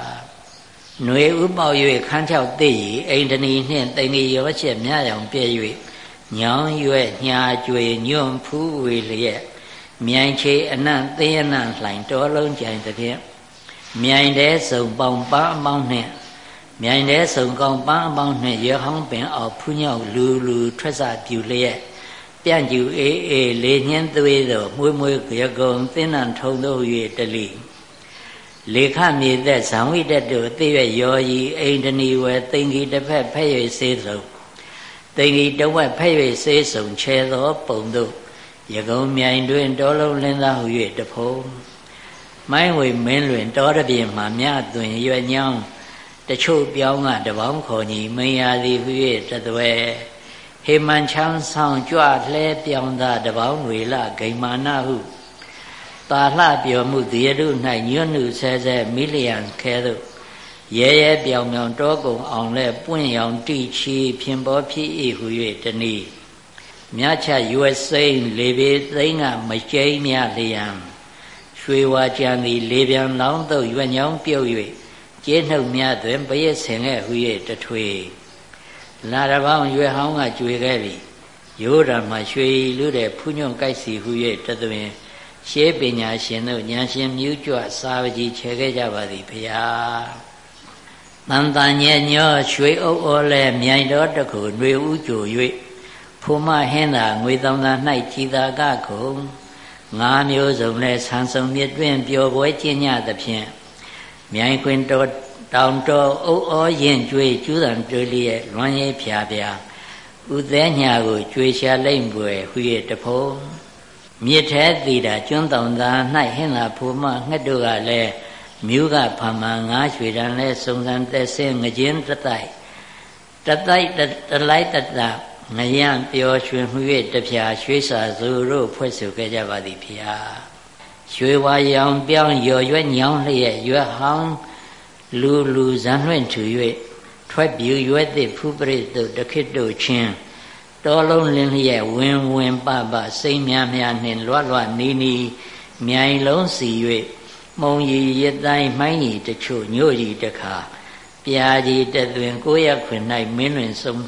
ຫນွေဥပေါ၍ခန်းချောက်သိ၏အိန္ဒဏီနှင့်တိန်ကြီးရောချက်မြရောင်ပြည့်၍ညောင်းရွက်ညာကြွေညွန့်ဖူးဝေလျက်မြိုင်ချေအနံ့သေးအနံ့လှိုင်တော်လုံးကြိုင်သဖြင့်မြိုင်တဲစုံပေါင်ပန်းအပေါင်းနှင့်မြိုင်တဲစုံကောင်းပန်းအပေါင်းနှင့်ရဟောင်းပင်အောင်ဖူးညောက်လူလူထွက်စပြူလျက်ပြန့်ကျူအေးအေးလေညင်းသွေးသောမွေးမွေးကြကုံသင်းနှံထုံတို့၍တလိ လေခမြေသက်ဇံဝိတက်တို့သိရရောဤအိန္ဒဏီဝဲသိင်္ဂီတစ်ဖက်ဖဲ့၍စေးစုံသိင်္ဂီတဝက်ဖဲ့၍စေးစုံချဲသောပုံတို့ရကုံမြိုင်တွင်တောလုံးလင်းသားဟူ၍တဖုံမိုင်းဝေမင်းလွင်တောတပြင်းမှမြသွင်ရွယ်ညောင်းတချို့ပြောင်းကတပေါင်းခေါ်ညီမင်းရသည်ဟူ၍တသွဲဟေမန်ချမ်းဆောင်ကြွလှဲပြောင်းသာတပေါင်းဝေလဂိမာနဟု တာလှပြောမှုဒီရတို့၌ညွတ်နုဆဲဆဲမိလျံခဲသို့ရဲရဲပြောင်ပြောင်တောကုံအောင်လဲပွင့်ရောင်တိချီဖြင်ပေါ်ဖြစ်၏ဟု၍တနည်းမြတ်ချရွယ်စိမ့်လေပေသိမ့်ကမကျိမ့်မြလျံရွှေဝါကြံသည်လေပြန်လောင်းသုတ်ရွက်ညောင်းပြုတ်၍ကျေးနှုတ်မြတွင်ပရိတ်ဆင်ခဲ့ဟူ၍တထွေလာရပောင်းရွယ်ဟောင်းကကျွေခဲ့ပြီရိုးဓာမှာရွှေလူတဲ့ဖူးညွန့်ကြိုက်စီဟူ၍တသွင် ရှေးပညာရှင်တို့ဉာဏ်ရှင်မြူးကြွစာပကြီးခြေခဲ့ကြပါသည်ဖရာတန်တန်ညက်ညောရွှေအုပ်ဩလဲမြိုင်တော်တခုຫນွေဥကြို၍ဖိုမဟင်းသာငွေတောင်သာ၌ကြည်သာကခုံငါးမျိုးစုံလဲဆန်းစုံမြစ်တွင်ပျော်ပွဲကျင့်ညသဖြင့်မြိုင်ခွင်တော်တောင်တော်အုပ်ဩရင်ကျွေးကျူးတံတွေးလျက်လွမ်းရဲဖြာဖြာဥသေးညာကိုကျွေရှာလိမ့်ပွယ်ဟူ၍တဖုံ မြစ်ထဲတည်တာကျွန်းတောင်သာ၌ဟင်းသာဖိုမငှက်တို့ကလည်းမြူးကဖာမန်ငါးရွှေတန်လဲစုံစံသက်စင်းငကျင်းတတိုက်တတိုက်တလိုက်တတငရံပျော်ရွှင်မှု၍တဖြာရွှေစာစုတို့ဖွဲ့ဆိုခဲ့ကြပါသည်ဖျားရွှေဝါရောင်ပြောင်းရော်ရွက်ညောင်းလျက်ရွက်ဟောင်းလူလူဇံလွင့်ထူ၍ထွက်ပြူရွက်သည့်ဖူးပရိတုတခိတ္တုချင်း တောလုံးလင်းလျက်ဝင်းဝင်းပပစိတ်များများနှင့်လွတ်လွတ်နီးနီးမြိုင်လုံးစီ၍မုံရီရတိုင်းမိုင်းရီတချို့ညို့ရီတခါပြာကြီးတသွင်ကိုရခွင်၌မင်းလွင်ဆုံး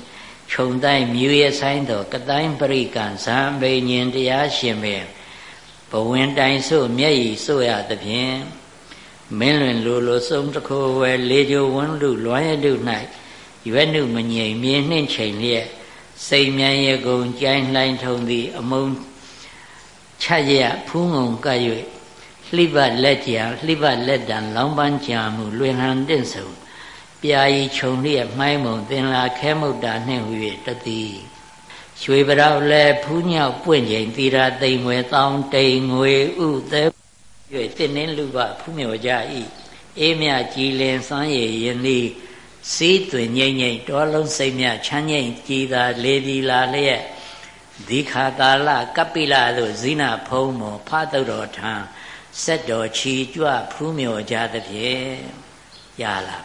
ခြုံတိုင်းမြူရဆိုင်တော်ကတိုင်းပရိကံဇံပေညင်တရားရှင်ပင်ဘဝင်တိုင်ဆို့မျက်ရည်ဆို့ရသဖြင့်မင်းလွင်လိုလိုစုံတခိုးဝဲလေကြဝန်းလူလွမ်းရတု၌ရွက်နုမငြိမ်မြေနှင့်ချိန်လျက် စိတ်မြန်ရကုန်ကြိုင်းလှိုင်းထုံသည် အမုံချက်ရဖူးငုံကပ်၍လှိပတ်လက်ကြာလှိပတ်လက်တံလောင်းပန်းကြာမှုလွင်ဟန်တင့်ဆုံပြာဤခြုံလျက်မှိုင်းမုံသင်လာခဲမုတ်တာနှင့်ဟူ၍တတိရွှေပရောက်လဲဖူးညောက်ပွင့်ချိန်သီရာသိမ်ဝဲတောင်းတိမ်ငွေဥသက်၍တင်းနှင်းလူပဖူးမြော်ကြ၏အေးမြကြည်လင်စွမ်းရည်ယင်းသည် စီးသွင်ငိမ့်ငိမ့်တောလုံးစိတ်မြချမ်းငိမ့်ကြည်သာလေဒီလာလျက်ဒီခါကာလကပိလသို့ဇိနာဖုံးမောဖသုတော်ထံဆက်တော်ချီကြွဖူးမြော်ကြသဖြင့်ရလာ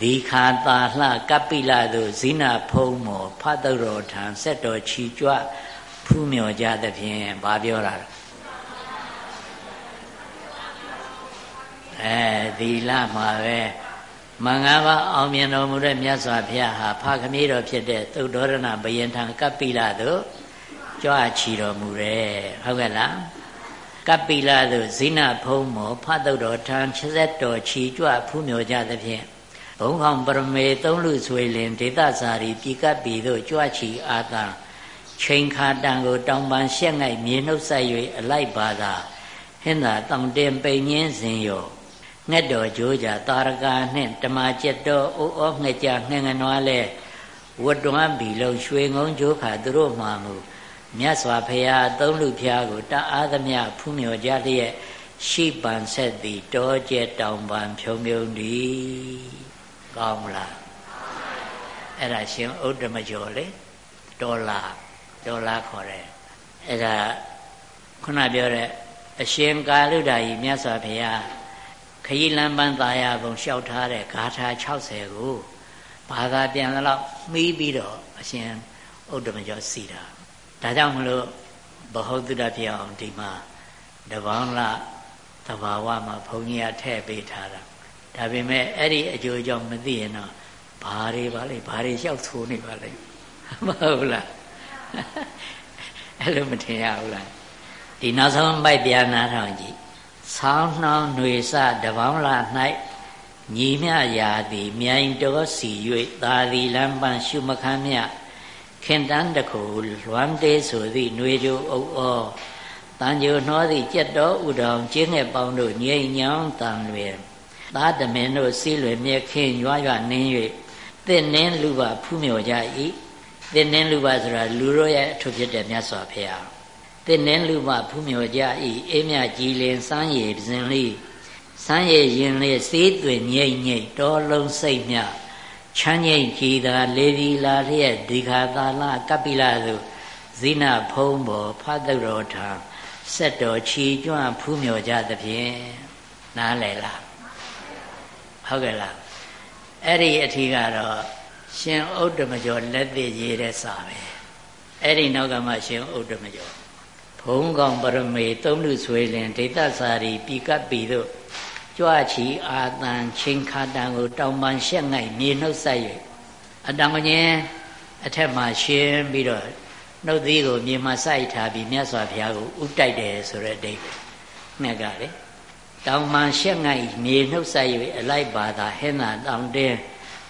ဒီခါတာလှကပိလသို့ဇိနာဖုံးမောဖသုတော်ထံဆက်တော်ချီကြွဖူးမြော်ကြသဖြင့်ဘာပြောတာအဲဒီလမှာပဲ မင်္ဂဘာအောင်မြင်တော်မူတဲ့မြတ်စွာဘုရားဟာဖခမည်းတော်ဖြစ်တဲ့သုဒ္ဓရဏဘယင်ထံကပိလသို့ကြွချီတော်မူတယ်ဟုတ်ကဲ့လားကပိလသို့ဇိနဖုံးမောဖသုဒ္ဓထံချက်ဆက်တော်ချီကြွဖူးမြော်ကြသဖြင့်ဘုံခေါင်ပရမေသုံးလူဆွေလင်ဒေသစာရီပြီကပ်ပြီသို့ကြွချီအာသာချိန်ခါတံကိုတောင်ပန်ရှက်ငိုက်မြေနှုတ်ဆက်၍အလိုက်ပါသာဟင်းသာတောင်တင်ပိန်ငင်းစဉ်ရော ငှက်တော်ကြိုးကြတာရကာနှင့်ဓမ္မကျက်တော်အိုးဩငှက်ကြငှက်ငနွားလဲဝတ်တွန်းဘီလုံးရွှေငုံကြိုးခါသူတို့မှမူမြတ်စွာဘုရားသုံးလူဖျားကိုတအားသမျှဖူးမြော်ကြလျက်ရှိပန်ဆက်သည်တောကျက်တောင်ပန်ဖြုံဖြုံသည်ကောင်းမလားအဲ့ဒါရှင်ဥဒ္ဓမကျော်လေဒေါ်လာဒေါ်လာခေါ်တယ်အဲ့ဒါခုနပြောတဲ့အရှင်ကာလုဒ္ဒကြီးမြတ်စွာဘုရား ခရီးလမ်းပန်းသာယာပုံလျှောက်ထားတဲ့ဂါထာ60ကိုဘာသာပြန်တော့မှီးပြီးတော့အရှင်ဥဒ္ဓမကျော်စီတာဒါကြောင့်မလို့ဘဟုတုဒ္ဒပြောင်းဒီမှာတပေါင်းလသဘာဝမှာဘုန်းကြီးကထည့်ပေးထားတာဒါပေမဲ့အဲ့ဒီအကျိုးကြောင့်မသိရင်တော့ဘာတွေပါလဲဘာတွေလျှောက်ထိုးနေပါလဲမဟုတ်လားအဲ့လိုမထင်ရဘူးလားဒီနောက်ဆုံးပိုက်ပြာနာထောင်ကြည့် ဆောင်းနှောင်းຫນွေစတပေါင်းလာ၌ညီမြရာသည်မြိုင်တော်စီ၍သာဒီလမ်းပန်းရှုမခမ်းမြခင်တန်းတခုလွမ်းတေးဆိုသည့်ຫນွေကြိုအုပ်ဩတန်ကြိုနှောသည့်ကြက်တော်ဥတော်ကျင်းငယ်ပေါင်းတို့ငြိမ်ညောင်းတန်လွယ်သားတမင်တို့စီးလွယ်မြက်ခင်ရွာရွာနင်း၍တင့်နှင်းလူပါဖူးမြော်ကြ၏တင့်နှင်းလူပါဆိုတာလူတို့ရဲ့အထုဖြစ်တဲ့မြတ်စွာဘုရား တင့်နှင်းလူပါဖူးမြော်ကြ၏အေးမြကြည်လင်စမ်းရည်စဉ်လေးစမ်းရည်ရင်လေးစေးသွင်ငိမ့်ငိမ့်တော်လုံးစိတ်မြချမ်းငိမ့်ကြည်သာလေဒီလာလျက်ဒီခါသာလကပိလသို့ဇိနဖုံးပေါ်ဖတ်တော်ထံဆက်တော်ချီကျွမ်းဖူးမြော်ကြသဖြင့်နားလည်လားဟုတ်ကဲ့လားအဲ့ဒီအထီးကတော့ရှင်ဥဒ္ဓမကျော်လက်သိရေးတဲ့စာပဲအဲ့ဒီနောက်ကမှရှင်ဥဒ္ဓမကျော် ဘုံကောင်ပရမေသုံးလူဆွေလင်ဒိဋ္ဌစာရီပြီကပ်ပြီတို့ကြွချီအာတန်ချင်းခါတန်ကိုတောင်ပန်ရှက်ငိုက်မြေနှုတ်ဆက်၍အတံမငင်းအထက်မှာရှင်းပြီးတော့နှုတ်သီးကိုမြေမှာစိုက်ထားပြီးမြတ်စွာဘုရားကိုဥတိုက်တယ်ဆိုတဲ့အဓိပ္ပာယ်နဲ့ကလေတောင်မှရှက်ငိုက်မြေနှုတ်ဆက်၍အလိုက်ပါသာဟဲ့နာတောင်တင်း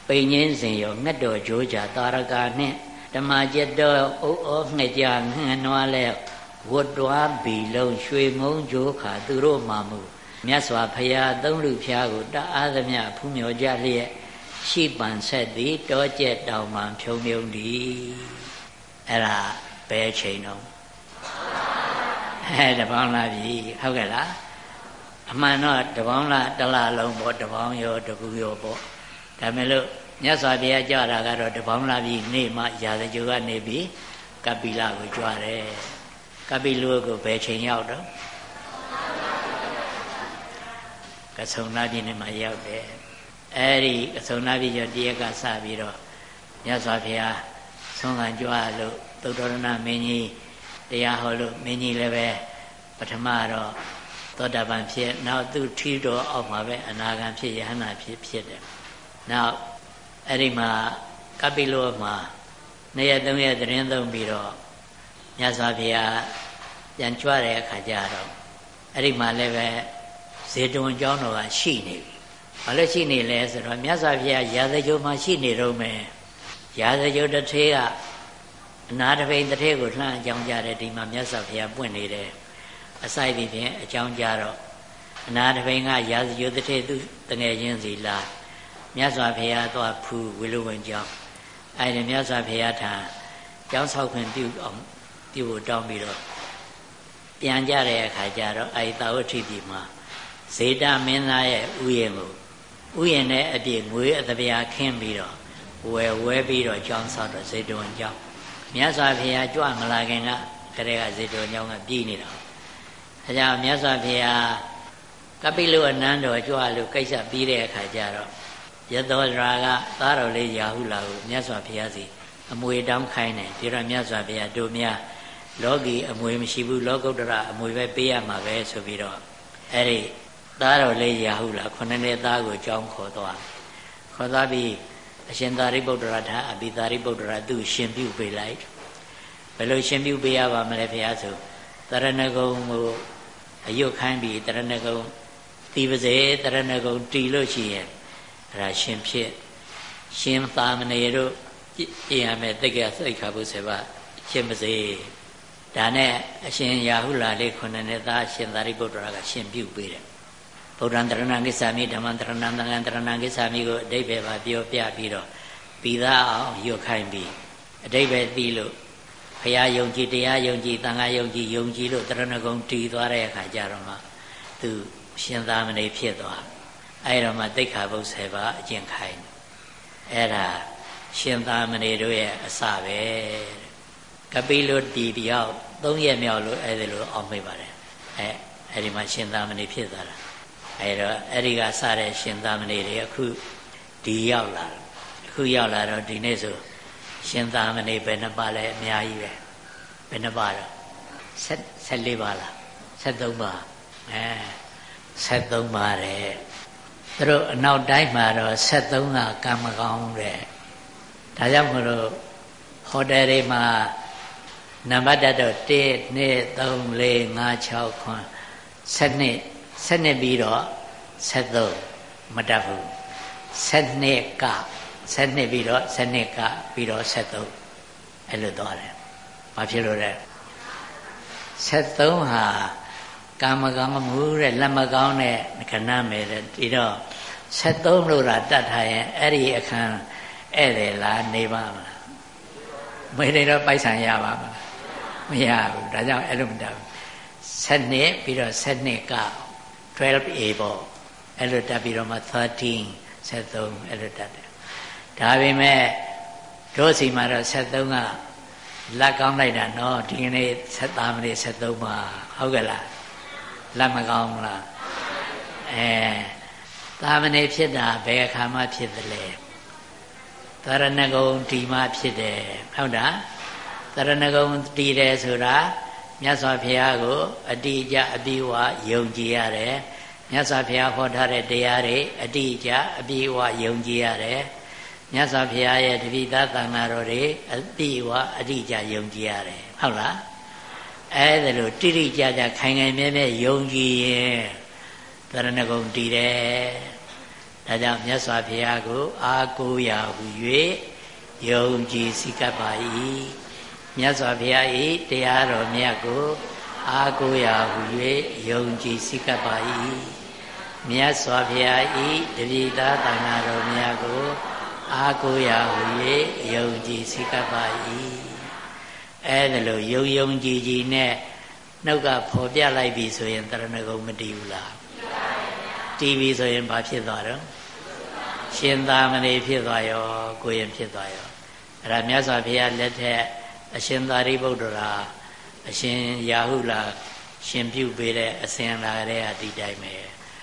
ပိန်ငင်းစဉ်ရောငှက်တော်ကြိုးကြတာရကာနှင့်ဓမ္မကျက်တော်အုပ်အောငှက်ကြငှနွားလဲ ဝတ်တွားဘီလုံးရွှေငုံကြိုးခါသူတို့မှမူမြတ်စွာဘုရားသုံးလူဖျားကိုတအားသမျှဖူးမြော်ကြလျက်ရှိပန်ဆက်သည်တောကျက်တောင်မှဖြုံမြုံသည်အဲ့ဒါဘယ်ချိန်တော့အဲတပေါင်းလာပြီဟုတ်ကဲ့လားအမှန်တော့တပေါင်းလားတလားလုံးပေါ့တပေါင်းရောတကူရောပေါ့ဒါမဲ့လို့မြတ်စွာဘုရားကြွတာကတော့တပေါင်းလာပြီနေမှရာဇဂိုကနေပြီးကပိလကိုကြွတယ် ကပိလုကိုဘယ်ချိန်ရောက်တော့ကဆုံနာပြည်နယ်မှာရောက်တယ်အဲ့ဒီကဆုံနာပြည်ကျော်တရက်ကစပြီးတော့မြတ်စွာဘုရားဆုံးခံကြွလို့သုတ္တရဏမင်းကြီးတရားဟောလို့မင်းကြီးလည်းပဲပထမတော့သောတာပန်ဖြစ်နောက်သူထီတော်အောက်မှာပဲအနာဂံဖြစ်ယဟနာဖြစ်ဖြစ်တယ်နောက်အဲ့ဒီမှာကပိလောမှာနေ့ရက်သုံးရက်သတင်းသုံးပြီးတော့ မြတ်စွာဘုရားပြန်ကြွတဲ့အခါကျတော့အဲ့ဒီမှာလည်းပဲဇေတဝန်ကျောင်းတော်ကရှိနေပြီဘာလို့ရှိနေလဲဆိုတော့မြတ်စွာဘုရားရာဇဂိုမှာရှိနေတော့မယ်ရာဇဂိုတစ်ထေးကအနာတပိန်တစ်ထေးကိုလှမ်းအကြောင်းကြတယ်ဒီမှာမြတ်စွာဘုရားပွင့်နေတယ်အစိုက်ပြီးဖြင့်အကြောင်းကြတော့အနာတပိန်ကရာဇဂိုတစ်ထေးသူတငယ်ချင်းစီလာမြတ်စွာဘုရားသွားဖူးဝေလူဝင်ကျောင်းအဲ့ဒီမြတ်စွာဘုရားထံကျောင်းဆောက်ခွင့်ပြုအောင် ပြုဖို့တောင်းပြီးတော့ပြန်ကြတဲ့အခါကျတော့အဲ့တာဝဋ္ဌိပြည်မှာဇေတမင်းသားရဲ့ဥယျာဉ်ကိုဥယျာဉ်နဲ့အပြည့်ငွေအသပြာခင်းပြီးတော့ဝယ်ဝဲပြီးတော့ကျောင်းဆောက်တော့ဇေတဝန်ကျောင်းမြတ်စွာဘုရားကြွမလာခင်ကကလေးကဇေတဝန်ကျောင်းကပြည်နေတာအဲကြောင့်မြတ်စွာဘုရားကပိလုအနန္တော်ကြွလို့ကိစ္စပြီးတဲ့အခါကျတော့ယသောရာကသားတော်လေးရာဟုလာကိုမြတ်စွာဘုရားစီအမွေတောင်းခိုင်းတယ်ဒီတော့မြတ်စွာဘုရားတို့များ လောကီအမွေမရှိဘူးလောကုတ္တရအမွေပဲပေးရမှာပဲဆိုပြီးတော့အဲ့ဒီသားတော်လေးရာဟုလာခုနှစ်နှစ်သားကိုကြောင်းခေါ်သွားခေါ်သွားပြီးအရှင်သာရိပုတ္တရာထာအဘိသာရိပုတ္တရာသူ့ရှင်ပြုပေးလိုက်ဘယ်လိုရှင်ပြုပေးရပါမလဲဘုရားဆိုတရဏဂုံကိုအယုတ်ခိုင်းပြီးတရဏဂုံတီးပါစေတရဏဂုံတီလို့ရှိရင်အဲ့ဒါရှင်ဖြစ်ရှင်သာမဏေတို့ပြင်ရမယ်တိတ်ကစိတ်ခါဖို့ဆေပါရှင်ပါစေ ဒါနဲ့အရှင်ရာဟုလာလေးခုနှစ်နှစ်သားရှင်သာရိပုတ္တရာကရှင်ပြုပေးတယ်ဗုဒ္ဓံတရဏကိစ္ဆာမိဓမ္မံတရဏံသံဃံတရဏံကိစ္ဆာမိကိုအတိဘယ်ပါပြောပြပြီးတော့ပြီးသားအောင်ရွတ်ခိုင်းပြီးအတိဘယ်သိလို့ဘုရားယုံကြည်တရားယုံကြည်သံဃာယုံကြည်ယုံကြည်လို့တရဏဂုံတည်သွားတဲ့အခါကျတော့မှသူရှင်သာမဏေဖြစ်သွားအဲ့တော့မှတိတ်ခါဘုတ်10ပါးအကျင့်ခိုင်းအဲ့ဒါရှင်သာမဏေတို့ရဲ့အစပဲ ကပိလုတီပြောက်၃ရက်မြောက်လို့အဲ့ဒီလိုအောင်မိပါတယ်အဲအဲ့ဒီမှာရှင်သာမဏေဖြစ်သွားတာအဲ့တော့အဲ့ဒီကစတဲ့ရှင်သာမဏေတွေအခုဒီရောက်လာအခုရောက်လာတော့ဒီနေ့ဆိုရှင်သာမဏေဘယ်နှပါလဲအများကြီးပဲဘယ်နှပါတော့14ပါလား73ပါအဲ73ပါတဲ့သူတို့အနောက်တိုင်းမှာတော့73ကကံမကောင်းတဲ့ဒါကြောင့်မလို့ဟိုတယ်တွေမှာ နံပါတ်တော့1 2 3 4 5 6 9 7 7ပြီးတော့73မတတ်ဘူး7က7ပြီးတော့7ကပြီးတော့73အဲ့လိုသွားတယ်ဘာဖြစ်လို့လဲ73ဟာကာမကောင်းမှုတဲ့လက်မကောင်းတဲ့ခဏမယ်တဲ့ဒီတော့73လို့တာတတ်ထားရင်အဲ့ဒီအခန်းဧည့်တယ်လားနေပါမလားမေးတယ်တော့ပိုက်ဆံရပါမလား မရဘူးဒါကြောင့်အဲ့လိုမတတ်ဘူး7ပြီးတော့7က 12A ပေါ့အဲ့လိုတက်ပြီးတော့မှ13 73အဲ့လိုတက်တယ်ဒါပေမဲ့တို့စီမှာတော့73ကလက်ကောင်းလိုက်တာနော်ဒီကနေ့73မိနစ်73ပါဟုတ်ကဲ့လားလက်မကောင်းဘူးလားအဲသာမဏေဖြစ်တာဘယ်အခါမှဖြစ်သလဲသရဏဂုံဒီမှဖြစ်တယ်ဟုတ်တာ သရဏဂုံတည်တယ်ဆိုတာမြတ်စွာဘုရားကိုအတိအကျအပြီးဝယုံကြည်ရတယ်မြတ်စွာဘုရားဟောထားတဲ့တရားတွေအတိအကျအပြီးဝယုံကြည်ရတယ်မြတ်စွာဘုရားရဲ့တပိသသံဃာတော်တွေအတိဝအတိအကျယုံကြည်ရတယ်ဟုတ်လားအဲ့ဒါလို့တိတိကျကျခိုင်ခိုင်မြဲမြဲယုံကြည်ရင်တရဏဂုံတည်တယ်ဒါကြောင့်မြတ်စွာဘုရားကို အာကိုရာဟူ၍ယုံကြည်စိကပ်ပါ၏ မြတ်စွာဘုရား၏တရားတော်မြတ်ကိုအာကိုရာဟူ၍ယုံကြည်စိကပ်ပါ၏မြတ်စွာဘုရား၏တပိသားတန်ဃာတော်မြတ်ကိုအာကိုရာဟူ၍ယုံကြည်စိကပ်ပါ၏အဲဒါလို့ယုံယုံကြည်ကြည်နဲ့နှုတ်ကဖော်ပြလိုက်ပြီဆိုရင်တရဏဂုံမတည်ဘူးလားတည်ပြီဆိုရင်ဘာဖြစ်သွားတော့ရှင်သာမဏေဖြစ်သွားရောကိုရင်ဖြစ်သွားရောအဲ့ဒါမြတ်စွာဘုရားလက်ထက် အရှင်သာရိပုတ္တရာအရှင်ရာဟုလာရှင်ပြုပေးတဲ့အစဉ်လာတဲ့အဒီတိုင်းပဲ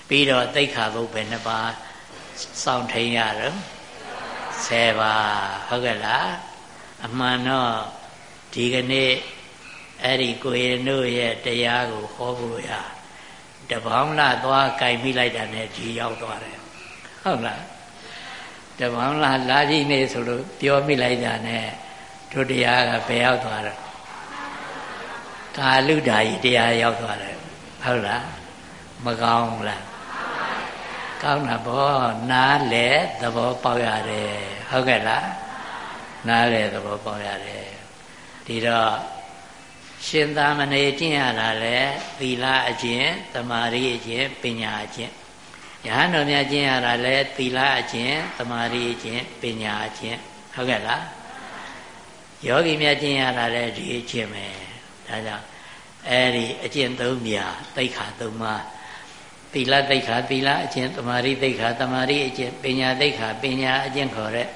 ပြီးတော့တိတ်ခါဘုတ်ပဲနှစ်ပါးစောင့်ထိန်ရတော့10ပါးဟုတ်ကဲ့လားအမှန်တော့ဒီကနေ့အဲ့ဒီကိုရင်တို့ရဲ့တရားကိုဟောဖို့ရတပေါင်းလာသွားကြိုင်မိလိုက်တာနဲ့ဒီရောက်သွားတယ်ဟုတ်လားတပေါင်းလာလာကြည့်နေဆိုလို့ပြောမိလိုက်တာနဲ့ တို့တရားကဘယ်ရောက်သွားတော့ကာလုဒ္ဓာကြီးတရားရောက်သွားတယ်ဟုတ်လားမကောင်းလားကောင်းတာဗောနားလေသဘောပေါက်ရတယ်ဟုတ်ကဲ့လားနားလေသဘောပေါက်ရတယ်ဒီတော့ရှင်သာမဏေကျင့်ရတာလေသီလအကျင့်သမာဓိအကျင့်ပညာအကျင့်ယဟန်တော်များကျင့်ရတာလေသီလအကျင့်သမာဓိအကျင့်ပညာအကျင့်ဟုတ်ကဲ့လား ယောဂီများကျင့်ရတာလေဒီအကျင့်ပဲဒါကြောင့်အဲဒီအကျင့်သုံးမြာသိခါသုံးပါးသီလသိခါသီလအကျင့်သမာဓိသိခါသမာဓိအကျင့်ပညာသိခါပညာအကျင့်ခေါ်တဲ့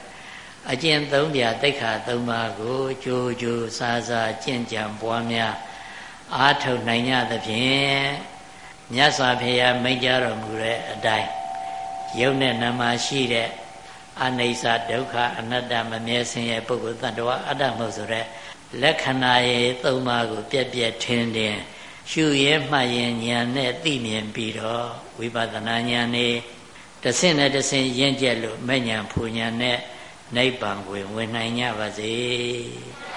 အကျင့်သုံးပြတိခါသုံးပါးကိုကြိုးကြိုးစားစားကျင့်ကြံပွားများအားထုတ်နိုင်ကြသဖြင့်မြတ်စွာဘုရားမိန့်ကြားတော်မူတဲ့အတိုင်းယုံနဲ့နာမရှိတဲ့ အနိစ္စဒုက္ခအနတ္တမမြဲစင်ရဲ့ပုဂ္ဂိုလ်တ attva အတ္တမဟုတ်ဆိုတဲ့လက္ခဏာရဲ့သုံးပါးကိုပြက်ပြက်ထင်းထင်းရှုရဲမှတ်ရင်ဉာဏ်နဲ့သိမြင်ပြီးတော့ဝိပဿနာဉာဏ်နဲ့တဆင့်နဲ့တဆင့်ရင့်ကျက်လို့မဲ့ဉာဏ်ဖူဉာဏ်နဲ့နိဗ္ဗာန်ကိုဝင်နိုင်ကြပါစေ။